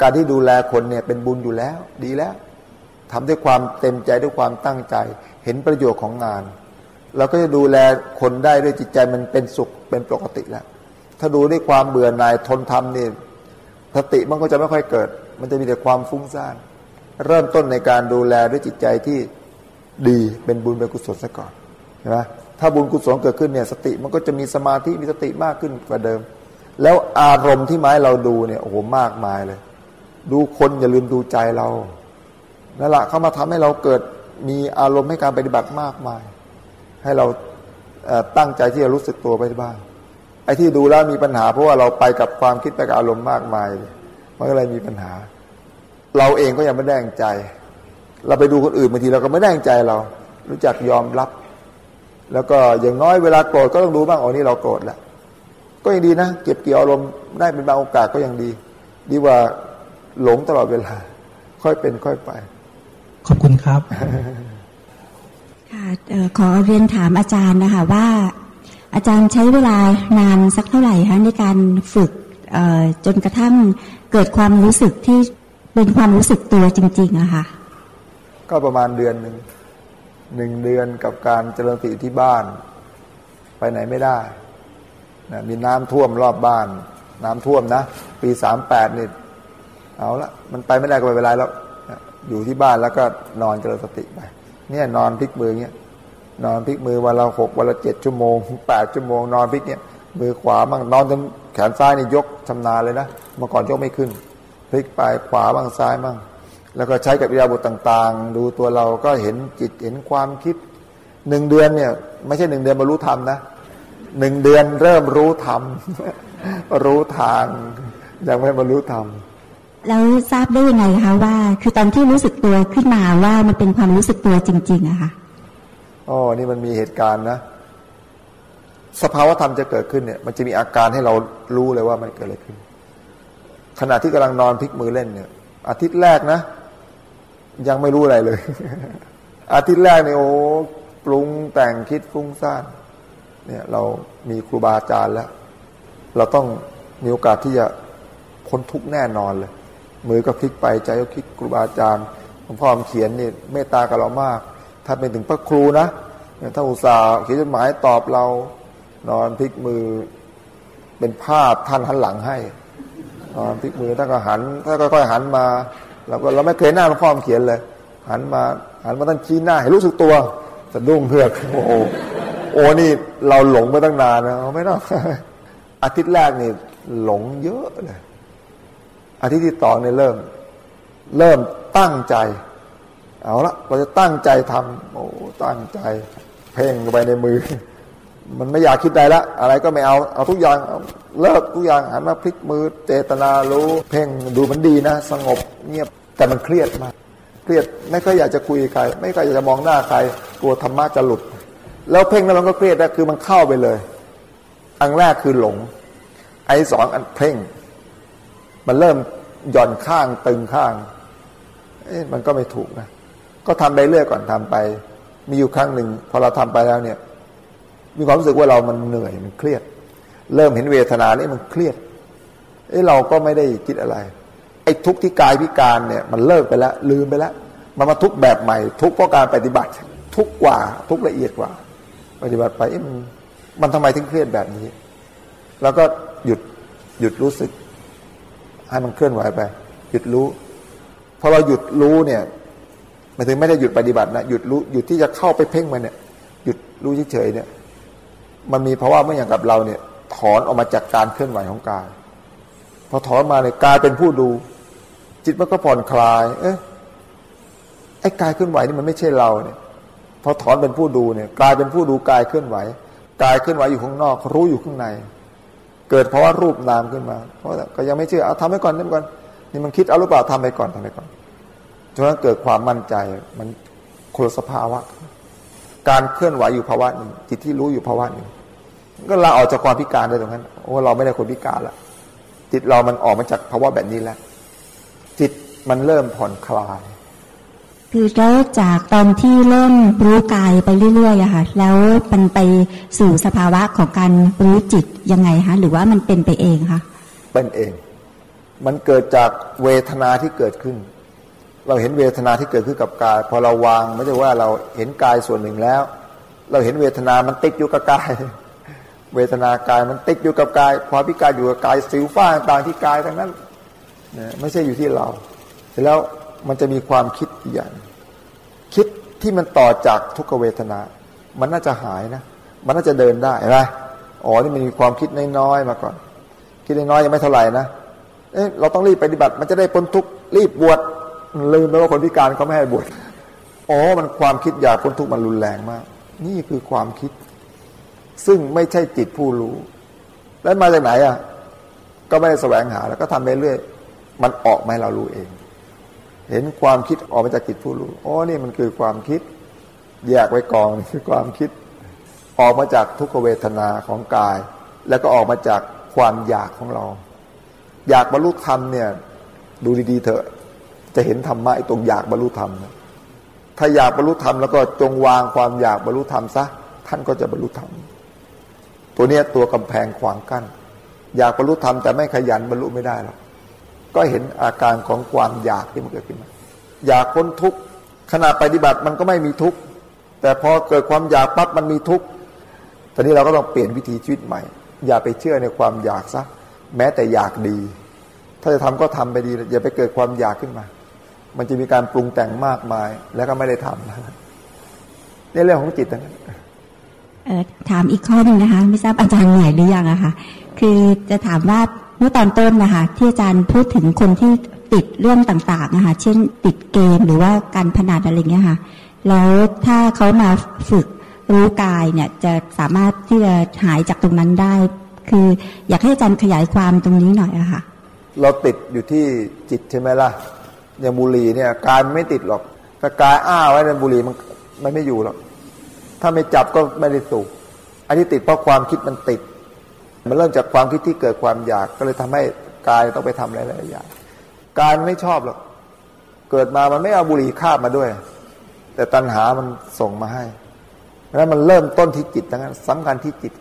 การที่ดูแลคนเนี่ยเป็นบุญอยู่แล้ว ดีแล้วทำด้วยความเต็มใจด้วยความตั้งใจ เห็นประโยชน์ของงานเราก็จะดูแลคนได้ด้วยจิตใจมันเป็นสุขเป็นปกติแล้ว ถ้าดูด้วยความเบื่อหน่ายทนทำเนี่ย สติมันก็จะไม่ค่อยเกิด มันจะมีแต่ความฟุ้งซ่าน เริ่มต้นในการดูแลด้วยจิตใจที่ดีเป็นบุญเป็นกุศลซะก่อนใช่ไหมถ้าบุญกุศลเกิดขึ้นเนี่ยสติมันก็จะมีสมาธิมีสติมากขึ้นกว่าเดิม แล้วอารมณ์ที่ไม้เราดูเนี่ยโอ้โหมากมายเลย ดูคนอย่าลืมดูใจเรานั่นแหละเข้ามาทำให้เราเกิดมีอารมณ์ให้การปฏิบัติมากมาย ให้เราตั้งใจที่จะรู้สึกตัวไปบ้าง ไอ้ที่ดูแล้วมีปัญหา เพราะว่าเราไปกับความคิดไปกับอารมณ์มากมายมันก็เลยมีปัญหา เราเองก็ยังไม่แน่ใจ เราไปดูคนอื่นบางทีเราก็ไม่แน่ใจเรา รู้จักยอมรับ แล้วก็อย่างน้อยเวลาโกรธก็ต้องดูบ้างอ๋อนี่เราโกรธแล้วก็ยังดีนะเก็บเกี่ยวอารมณ์ได้เป็นบางโอกาสก็ยังดี ดีว่าหลงตลอดเวลา ค่อยเป็นค่อยไป ขอบคุณครับค่ะขอเรียนถามอาจารย์นะคะว่า อาจารย์ใช้เวลานานสักเท่าไหร่คะในการฝึกจนกระทั่งเกิดความรู้สึกที่เป็นความรู้สึกตัวจริงๆอะค่ะ ก็ประมาณเดือนหนึ่งหนึ่งเดือนกับการเจริญสติที่บ้าน ไปไหนไม่ได้นะมีน้ำท่วมรอบบ้าน น้ำท่วมนะ ปีสามแปดนี่เอาละมันไปไม่ได้ก็ไม่เป็นไรแล้ว อยู่ที่บ้านแล้วก็นอนเจริญสติไปเนี่ยนอนพลิกมือเงี้ย นอนพลิกมือวันละหกวันละเจ็ดชั่วโมงแปดชั่วโมงนอนพลิกเนี่ยมือขวาบ้างนอนจนแขนซ้ายนี่ยกชำนาญเลยนะเมื่อก่อนยกไม่ขึ้น พลิกไปขวาบ้างซ้ายบ้างแล้วก็ใช้กับวิยาบุตรต่างๆ ดูตัวเราก็เห็นจิตเห็นความคิดหนึ่งเดือนเนี่ย ไม่ใช่หนึ่งเดือนมารู้ธรรมนะหนึ่งเดือนเริ่มรู้ธรรมรู้ทางยังไม่มารู้ธรรมแล้วทราบได้ยังไงคะว่า คือตอนที่รู้สึกตัวขึ้นมาว่ามันเป็นความรู้สึกตัวจริงๆอะคะ อ๋อนี่มันมีเหตุการณ์นะ สภาวธรรมจะเกิดขึ้นเนี่ย มันจะมีอาการให้เรารู้เลยว่ามันเกิดอะไรขึ้น ขณะที่กำลังนอนพลิกมือเล่นเนี่ย อาทิตย์แรกนะ ยังไม่รู้อะไรเลย อาทิตย์แรกเนี่ยโอ้ปรุงแต่งคิดฟุ้งซ่านเนี่ยเรามีครูบาอาจารย์แล้ว เราต้องมีโอกาสที่จะพ้นทุกแน่นอนเลย มือก็คลิกไปใจก็คลิกครูบาอาจารย์หลวงพ่อเขียนนี่เมตตากับเรามาก ถ้าเป็นถึงพระครูนะถ้าอุตส่าห์เขียนจดหมายตอบเรา นอนพลิกมือเป็นภาพท่านหันหลังให้นอนพลิกมือท่านก็หันท่านก็ค่อยหันมาเราก็เราไม่เคยหน้าหลวงพ่อเขียนเลย หันมาหันมาท่านชี้หน้าให้รู้สึกตัวสะดุ้งเพือกโอ้โหโอ้นี่เราหลงไปตั้งนานนะไม่ต้องอาทิตย์แรกนี่หลงเยอะเลยอาทิตย์ที่ต่อเนี่ยเริ่ม เริ่มตั้งใจ เอาละเราจะตั้งใจทำโอ้ตั้งใจ เพ่งไปในมือ มันไม่อยากคิดใดละ อะไรก็ไม่เอาเอาทุกอย่างเลิกทุกอย่างหันมาพลิกมือเจตนารู้ เพ่งดูมันดีนะ สงบเงียบแต่มันเครียดมากเครียดไม่ค่อยอยากจะคุยใคร ไม่ค่อยอยากจะมองหน้าใครกลัวธรรมะจะหลุด แล้วเพ่งแล้วมันก็เครียดนะคือมันเข้าไปเลย อันแรกคือหลง ไอ้สองอันเพ่ง มันเริ่มหย่อนข้างตึงข้างเอ๊ะมันก็ไม่ถูกนะ ก็ทำไปเรื่อยก่อนทำไป มีอยู่ครั้งหนึ่งพอเราทำไปแล้วเนี่ย มีความรู้สึกว่าเรามันเหนื่อยมันเครียด เริ่มเห็นเวทนานี่มันเครียดเอ้เราก็ไม่ได้คิดอะไร ไอ้ทุกข์ที่กายพิการเนี่ยมันเลิกไปแล้วลืมไปแล้วมันมาทุกแบบใหม่ ทุกเพราะการปฏิบัติ ทุกกว่า ทุกละเอียดกว่า ปฏิบัติไปมันมันทำไมถึงเครียดแบบนี้ แล้วก็หยุดหยุดรู้สึก ให้มันเคลื่อนไหวไป หยุดรู้พอเราหยุดรู้เนี่ย มายถึงไม่ได้หยุดปฏิบัตินะหยุดรู้หยุดที่จะเข้าไปเพ่งมันเนี่ย หยุดรู้เฉยๆเนี่ย มันมีภาวะเมื่ออย่างกับเราเนี่ย ถอนออกมาจากการเคลื่อนไหวของกาย พอถอนมาเนี่ยกายเป็นผู้ดู จิตมันก็ผ่อนคลาย เอ๊ะไอ้กายเคลื่อนไหวนี่มันไม่ใช่เราเนี่ย พอถอนเป็นผู้ดูเนี่ยกลายเป็นผู้ดูกายเคลื่อนไหวกายเคลื่อนไหวอยู่ข้างนอก รู้อยู่ข้างใน เกิดเพราะว่ารูปนามขึ้นมา เพราะก็ยังไม่เชื่อเอาทำไปก่อนทำไปก่อนนี่มันคิดเอาหรือเปล่าทำไปก่อนทำไปก่อน จนนั้นเกิดความมั่นใจมันคนสภาวะ การเคลื่อนไหวอยู่ภาวะหนึ่งจิตที่รู้อยู่ภาวะหนึ่งก็ลาออกจากความพิการได้ตรงนั้นโอ้เราไม่ได้คนพิการละจิตเรามันออกมาจากภาวะแบบนี้แล้ว จิตมันเริ่มผ่อนคลาย คือแล้วจากตอนที่เริ่มรู้กายไปเรื่อยๆอะค่ะแล้วมันไปสู่สภาวะของการรู้จิตยังไงคะหรือว่ามันเป็นไปเองคะเป็นเอง มันเกิดจากเวทนาที่เกิดขึ้น เราเห็นเวทนาที่เกิดขึ้นกับกาย พอเราวางไม่ใช่ว่าเราเห็นกายส่วนหนึ่งแล้ว เราเห็นเวทนามันติดอยู่กับกาย เวทนากายมันติดอยู่กับกายความพิการอยู่กับกายสิวฟ้าต่างที่กายทั้งนั้นนะไม่ใช่อยู่ที่เราเสร็จแล้วมันจะมีความคิดอย่างคิดที่มันต่อจากทุกขเวทนา มันน่าจะหายนะ มันน่าจะเดินได้ไหมอ๋อนี่มันมีความคิดน้อยๆมาก่อน คิดน้อยๆยังไม่เท่าไหร่นะเอ๊ะเราต้องรีบปฏิบัติ มันจะได้พ้นทุกข์รีบบวช ลืมไปว่าคนพิการเขาไม่ให้บวชอ๋อมันความคิดอยากพ้นทุกข์มันรุนแรงมาก นี่คือความคิด ซึ่งไม่ใช่จิตผู้รู้ แล้วมาจากไหนอะ ก็ไม่ได้แสวงหา แล้วก็ทำไปเรื่อยมันออกมาให้เรารู้เอง เห็นความคิดออกมาจากจิตผู้รู้อ๋อนี่มันคือความคิด แยกไว้กองคือความคิด ออกมาจากทุกขเวทนาของกาย แล้วก็ออกมาจากความอยากของเรา อยากบรรลุธรรมเนี่ย ดูดีๆเถอะ จะเห็นธรรมะไอ้ตรงอยากบรรลุธรรมถ้าอยากบรรลุธรรมแล้วก็จงวางความอยากบรรลุธรรมซะท่านก็จะบรรลุธรรม ตัวเนี้ยตัวกำแพงขวางกัน้น อยากบรรลุธรรมแต่ไม่ขยันบรรลุไม่ได้หรอกก็เห็นอาการของความอยากที่มันเกิดขึ้นมาอยากพ้นทุกข์ขณะปฏิบัติมันก็ไม่มีทุกข์แต่พอเกิดความอยากปั๊บมันมีทุกข์ตอนนี้เราก็ต้องเปลี่ยนวิธีชีวิตใหม่ อย่าไปเชื่อในความอยากซะแม้แต่อยากดี ถ้าจะทำก็ทำไปดีอย่าไปเกิดความอยากขึ้นมา มันจะมีการปรุงแต่งมากมาย แล้วก็ไม่ได้ทำนี่เรื่องของจิตนะถามอีกข้อหนึ่งนะคะ ไม่ทราบอาจารย์เหนื่อยหรือยังอะคะคือจะถามว่ามื่อตอนต้นนะคะ ที่อาจารย์พูดถึงคนที่ติดเรื่องต่างๆนะคะเช่น ติดเกมหรือว่าการพนันอะไรเงี้ยค่ะ แล้วถ้าเขามาฝึกรู้กายเนี่ย จะสามารถที่จะหายจากตรงนั้นได้ คืออยากให้อาจารย์ขยายความตรงนี้หน่อยอะค่ะ เราติดอยู่ที่จิตใช่ไหมล่ะ อย่างบุหรี่เนี่ยกายมันไม่ติดหรอกถ้ากายอ้าไว้ในบุหรี่มันมันไม่อยู่หรอกถ้าไม่จับก็ไม่ได้สูบอันนี้ติดเพราะความคิดมันติด มันเริ่มจากความคิดที่เกิดความอยากก็เลยทำให้กายต้องไปทำหลายๆอย่างกายไม่ชอบหรอกเกิดมามันไม่เอาบุหรี่คาบมาด้วย แต่ตัณหามันส่งมาให้แล้วมันเริ่มต้นที่จิตดังนั้นสำคัญที่จิต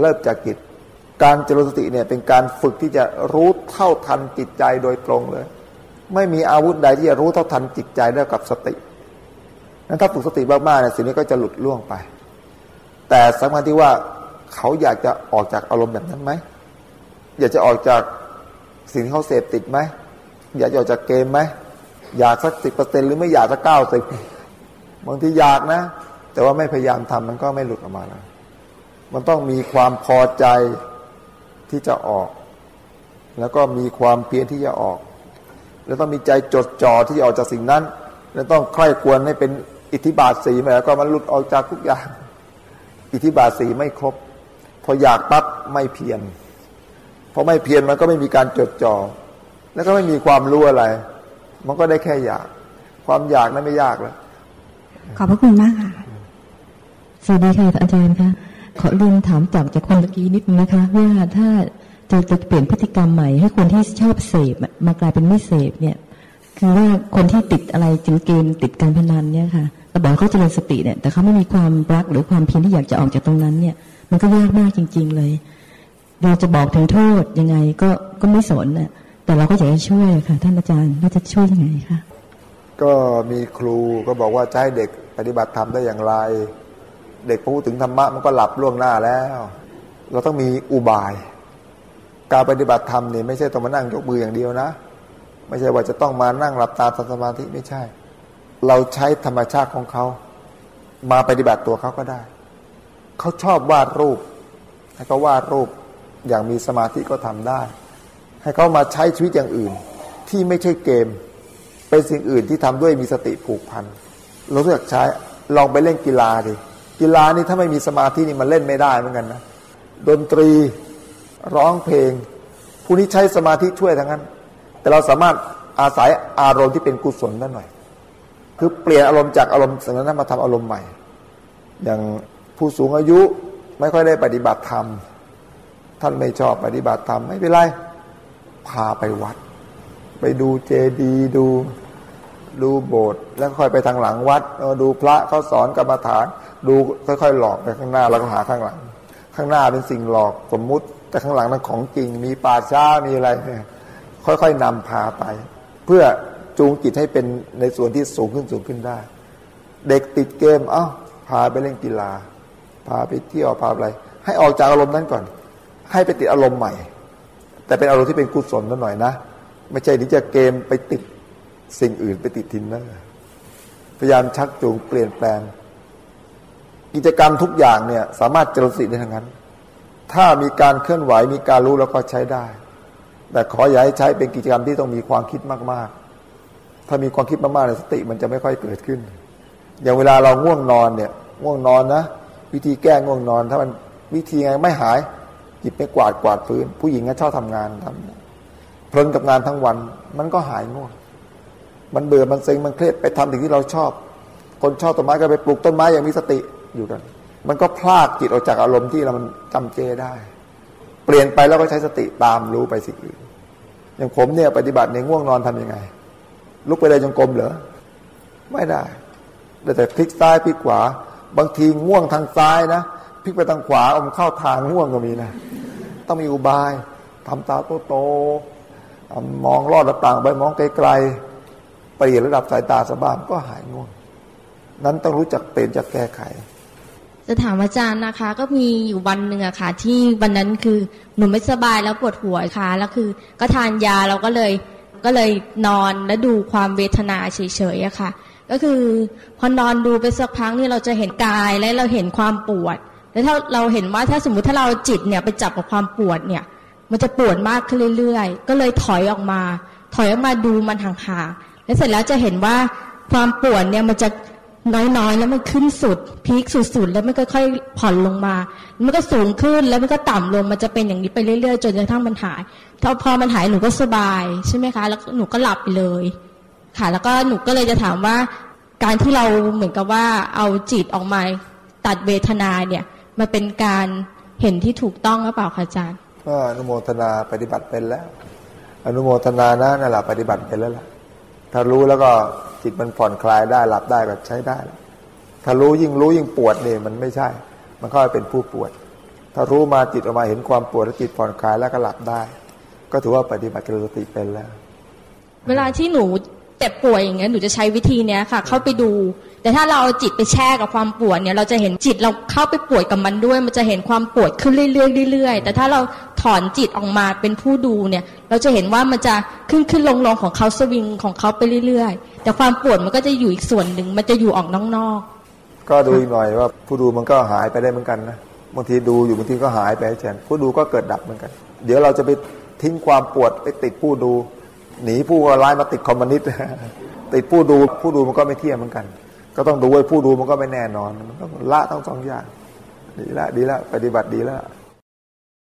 เริ่มจากจิต การเจริญสติเนี่ยเป็นการฝึกที่จะรู้เท่าทันจิตใจโดยตรงเลย ไม่มีอาวุธใดที่จะรู้เท่าทันจิตใจได้กับสตินั้นถ้าฝึกสติมากๆเนี่ยสิ่งนี้ก็จะหลุดล่วงไป แต่สำคัญที่ว่าเขาอยากจะออกจากอารมณ์แบบนั้นไหมอยากจะออกจากสิ่งที่เขาเสพติดไหมอยากจะออกจากเกมไหมอยากสักสิบเปอร์เซ็นหรือไม่อยากสักเก้าสิบบางทีอยากนะ แต่ว่าไม่พยายามทำมันก็ไม่หลุดออกมาแล้วมันต้องมีความพอใจที่จะออก แล้วก็มีความเพียรที่จะออก แล้วต้องมีใจจดจ่อที่จะออกจากสิ่งนั้น แล้วต้องใคร่ควรให้เป็นอิทธิบาทสีมาแล้วก็มันหลุดออกจากทุกอย่าง อิทธิบาทสีไม่ครบ พออยากปั๊บไม่เพียรพอไม่เพียรมันก็ไม่มีการจดจอ่อแล้วก็ไม่มีความรู้อะไร มันก็ได้แค่อยาก ความอยากนั้นไม่ยากแล้วขอบพระคุณมากค่ะสวัสดีค่ะอาจารย์คะขอเรียนถามจากจากคนเมื่อกี้นิดนึงนะคะว่าถ้า จะจะเปลี่ยนพฤติกรรมใหม่ให้คนที่ชอบเสพมากลายเป็นไม่เสพเนี่ย คือว่าคนที่ติดอะไรจิงเกมติดการพนันเนี่ยค่ะเราบอกเขาเจริญสติเนี่ย แต่เขาไม่มีความรักหรือความเพียรที่อยากจะออกจากตรงนั้นเนี่ย มันก็ยากมากจริง ๆ เลย เราจะบอกถึงโทษยังไงก็ก็ไม่สนน่ะแต่เราก็อยากจะช่วยค่ะ ท่านอาจารย์เราจะช่วยยังไงคะก็มีครูก็บอกว่าจะให้เด็กปฏิบัติธรรมได้อย่างไร เด็กพูดถึงธรรมะมันก็หลับล่วงหน้าแล้ว เราต้องมีอุบาย การปฏิบัติธรรมเนี่ยไม่ใช่ต้องมานั่งยกมืออย่างเดียวนะ ไม่ใช่ว่าจะต้องมานั่งหลับตาทำสมาธิไม่ใช่ เราใช้ธรรมชาติของเขา มาปฏิบัติตัวเขาก็ได้ เขาชอบวาดรูป ให้เขาวาดรูปอย่างมีสมาธิก็ทำได้ ให้เขามาใช้ชีวิตอย่างอื่น ที่ไม่ใช่เกม เป็นสิ่งอื่นที่ทำด้วยมีสติผูกพันเราเลือกใช้ลองไปเล่นกีฬาดิกีฬานี่ถ้าไม่มีสมาธินี่มันเล่นไม่ได้เหมือนกันนะดนตรี ร้องเพลงผู้นี้ใช้สมาธิช่วยทั้งนั้น แต่เราสามารถอาศัยอารมณ์ที่เป็นกุศลนั่นหน่อย คือเปลี่ยนอารมณ์จากอารมณ์สิ่งนั้นมาทำอารมณ์ใหม่ อย่างผู้สูงอายุไม่ค่อยได้ปฏิบัติธรรม ท่านไม่ชอบปฏิบัติธรรมไม่เป็นไรพาไปวัด ไปดูเจดีดูดูโบสถ์แล้วค่อยไปทางหลังวัดดูพระเขาสอนกรรมฐาน ดูค่อยๆ หลอกไปข้างหน้าแล้วก็หาข้างหลัง ข้างหน้าเป็นสิ่งหลอกสมมุติ แต่ข้างหลังนั้นของจริง มีป่าช้ามีอะไรเนี่ยค่อยๆนำพาไป เพื่อจูงจิตให้เป็นในส่วนที่สูงขึ้นสูงขึ้นได้ เด็กติดเกม เอ้า พาไปเล่นกีฬา พาไปเที่ยวพาอะไร ให้ออกจากอารมณ์นั้นก่อน ให้ไปติดอารมณ์ใหม่ แต่เป็นอารมณ์ที่เป็นกุศลนั่นหน่อยนะ ไม่ใช่ที่จะเกมไปติดสิ่งอื่นไปติดทินนั่นพยายามชักจูงเปลี่ยนแปลง กิจกรรมทุกอย่างเนี่ย สามารถเจริญสติได้ทั้งนั้น ถ้ามีการเคลื่อนไหวมีการรู้แล้วก็ใช้ได้ แต่ขออย่าให้ใช้เป็นกิจกรรมที่ต้องมีความคิดมากๆ ถ้ามีความคิดมากๆในสติมันจะไม่ค่อยเกิดขึ้น อย่างเวลาเราง่วงนอนเนี่ยง่วงนอนนะ วิธีแก้ง่วงนอน ถ้ามันวิธีไงไม่หายหยิบไปกวาดกวาดพื้น ผู้หญิงก็ชอบทำงานทำเพลินกับงานทั้งวัน มันก็หายง่วง มันเบื่อมันเซ็งมันเครียดไปทำสิ่งที่เราชอบ คนชอบต้นไม้ก็ไปปลูกต้นไม้อย่างมีสติอยู่กัน มันก็พลากจิตออกจากอารมณ์ที่เรามันจำเจได้ เปลี่ยนไปแล้วก็ใช้สติตามรู้ไปสิ่งอื่น อย่างผมเนี่ยปฏิบัติในง่วงนอนทํำยังไง ลุกไปเลยจงกรมเหรอ ไม่ได้แต่พลิกซ้ายพลิกขวา บางทีง่วงทางซ้ายนะพลิกไปทางขวาอมเข้าทางง่วงก็มีนะ ต้องมีอุบายทำตาโตๆมองลอดหน้าต่างไปมองไกลๆเปลี่ยนระดับสายตาสบ้างก็หายง่วง นั้นต้องรู้จักเป็นจักแก้ไข จะถามอาจารย์นะคะ ก็มีอยู่วันหนึ่งอะค่ะ ที่วันนั้นคือหนูไม่สบายแล้วปวดหัวค่ะแล้วคือ ก็ทานยาเราก็เลยก็เลยนอนแล้วดูความเวทนาเฉยๆอะค่ะ ก็คือพอนอนดูไปสักพักนี่เราจะเห็นกายและเราเห็นความปวด แล้วถ้าเราเห็นว่าถ้าสมมติถ้าเราจิตเนี่ยไปจับกับความปวดเนี่ย มันจะปวดมากขึ้นเรื่อยๆ ก็เลยถอยออกมา ถอยออกมาดูมันห่างๆแล้วเสร็จแล้วจะเห็นว่าความปวดเนี่ยมันจะ น้อยๆ แล้วมันขึ้นสุด พีคสุดๆ แล้วมันก็ค่อยผ่อนลงมา มันก็สูงขึ้นแล้วมันก็ต่ำลง มันจะเป็นอย่างนี้ไปเรื่อยๆ จนกระทั่งมันหายพอมันหายหนูก็สบายใช่ไหมคะ แล้วหนูก็หลับไปเลย ค่ะ แล้วก็หนูก็เลยจะถามว่า การที่เราเหมือนกับว่าเอาจิตออกมาตัดเวทนาเนี่ย มันเป็นการเห็นที่ถูกต้องหรือเปล่าคะอาจารย์ ก็อนุโมทนาปฏิบัติเป็นแล้ว อนุโมทนานะนั่นแหละปฏิบัติเป็นแล้วล่ะ ถ้ารู้แล้วก็จิตมันผ่อนคลายได้หลับได้ก็ใช้ได้ ถ้ารู้ยิ่งรู้ยิ่งปวดเนี่ยมันไม่ใช่ มันก็เป็นผู้ปวด ถ้ารู้มาจิตออกมาเห็นความปวดแล้วจิตผ่อนคลายแล้วก็หลับได้ ก็ถือว่าปฏิบัติกรสติเป็นแล้ว เวลาที่หนูเจ็บป่วยอย่างเงี้ยหนูจะใช้วิธีเนี้ยค่ะ เข้าไปดู แต่ถ้าเราเอาจิตไปแช่กับความปวดเนี่ย เราจะเห็นจิตเราเข้าไปปวดกับมันด้วย มันจะเห็นความปวดขึ้นเรื่อยๆเรื่อยๆแต่ถ้าเราถอนจิตออกมาเป็นผู้ดูเนี่ย เราจะเห็นว่ามันจะขึ้นขึ้นลงลงของเขาสวิงของเขาไปเรื่อยๆ แต่ความปวดมันก็จะอยู่อีกส่วนหนึ่งมันจะอยู่ออกนอกๆก็ดูอีกหน่อยว่าผู้ดูมันก็หายไปได้เหมือนกันนะบางทีดูอยู่บางทีก็หายไปเช่นผู้ดูก็เกิดดับเหมือนกัน เดี๋ยวเราจะไปทิ้งความปวดไปติดผู้ดู หนีผู้ร้ายมาติดคอมมิวนิสต์ติดผู้ดูผู้ดูมันก็ไม่เที่ยงเหมือนกัน ก็ต้องดูไว้ผู้ดูมันก็ไม่แน่นอน มันต้องละทั้งสองอย่าง ดีละ ดีละ ปฏิบัติดีละ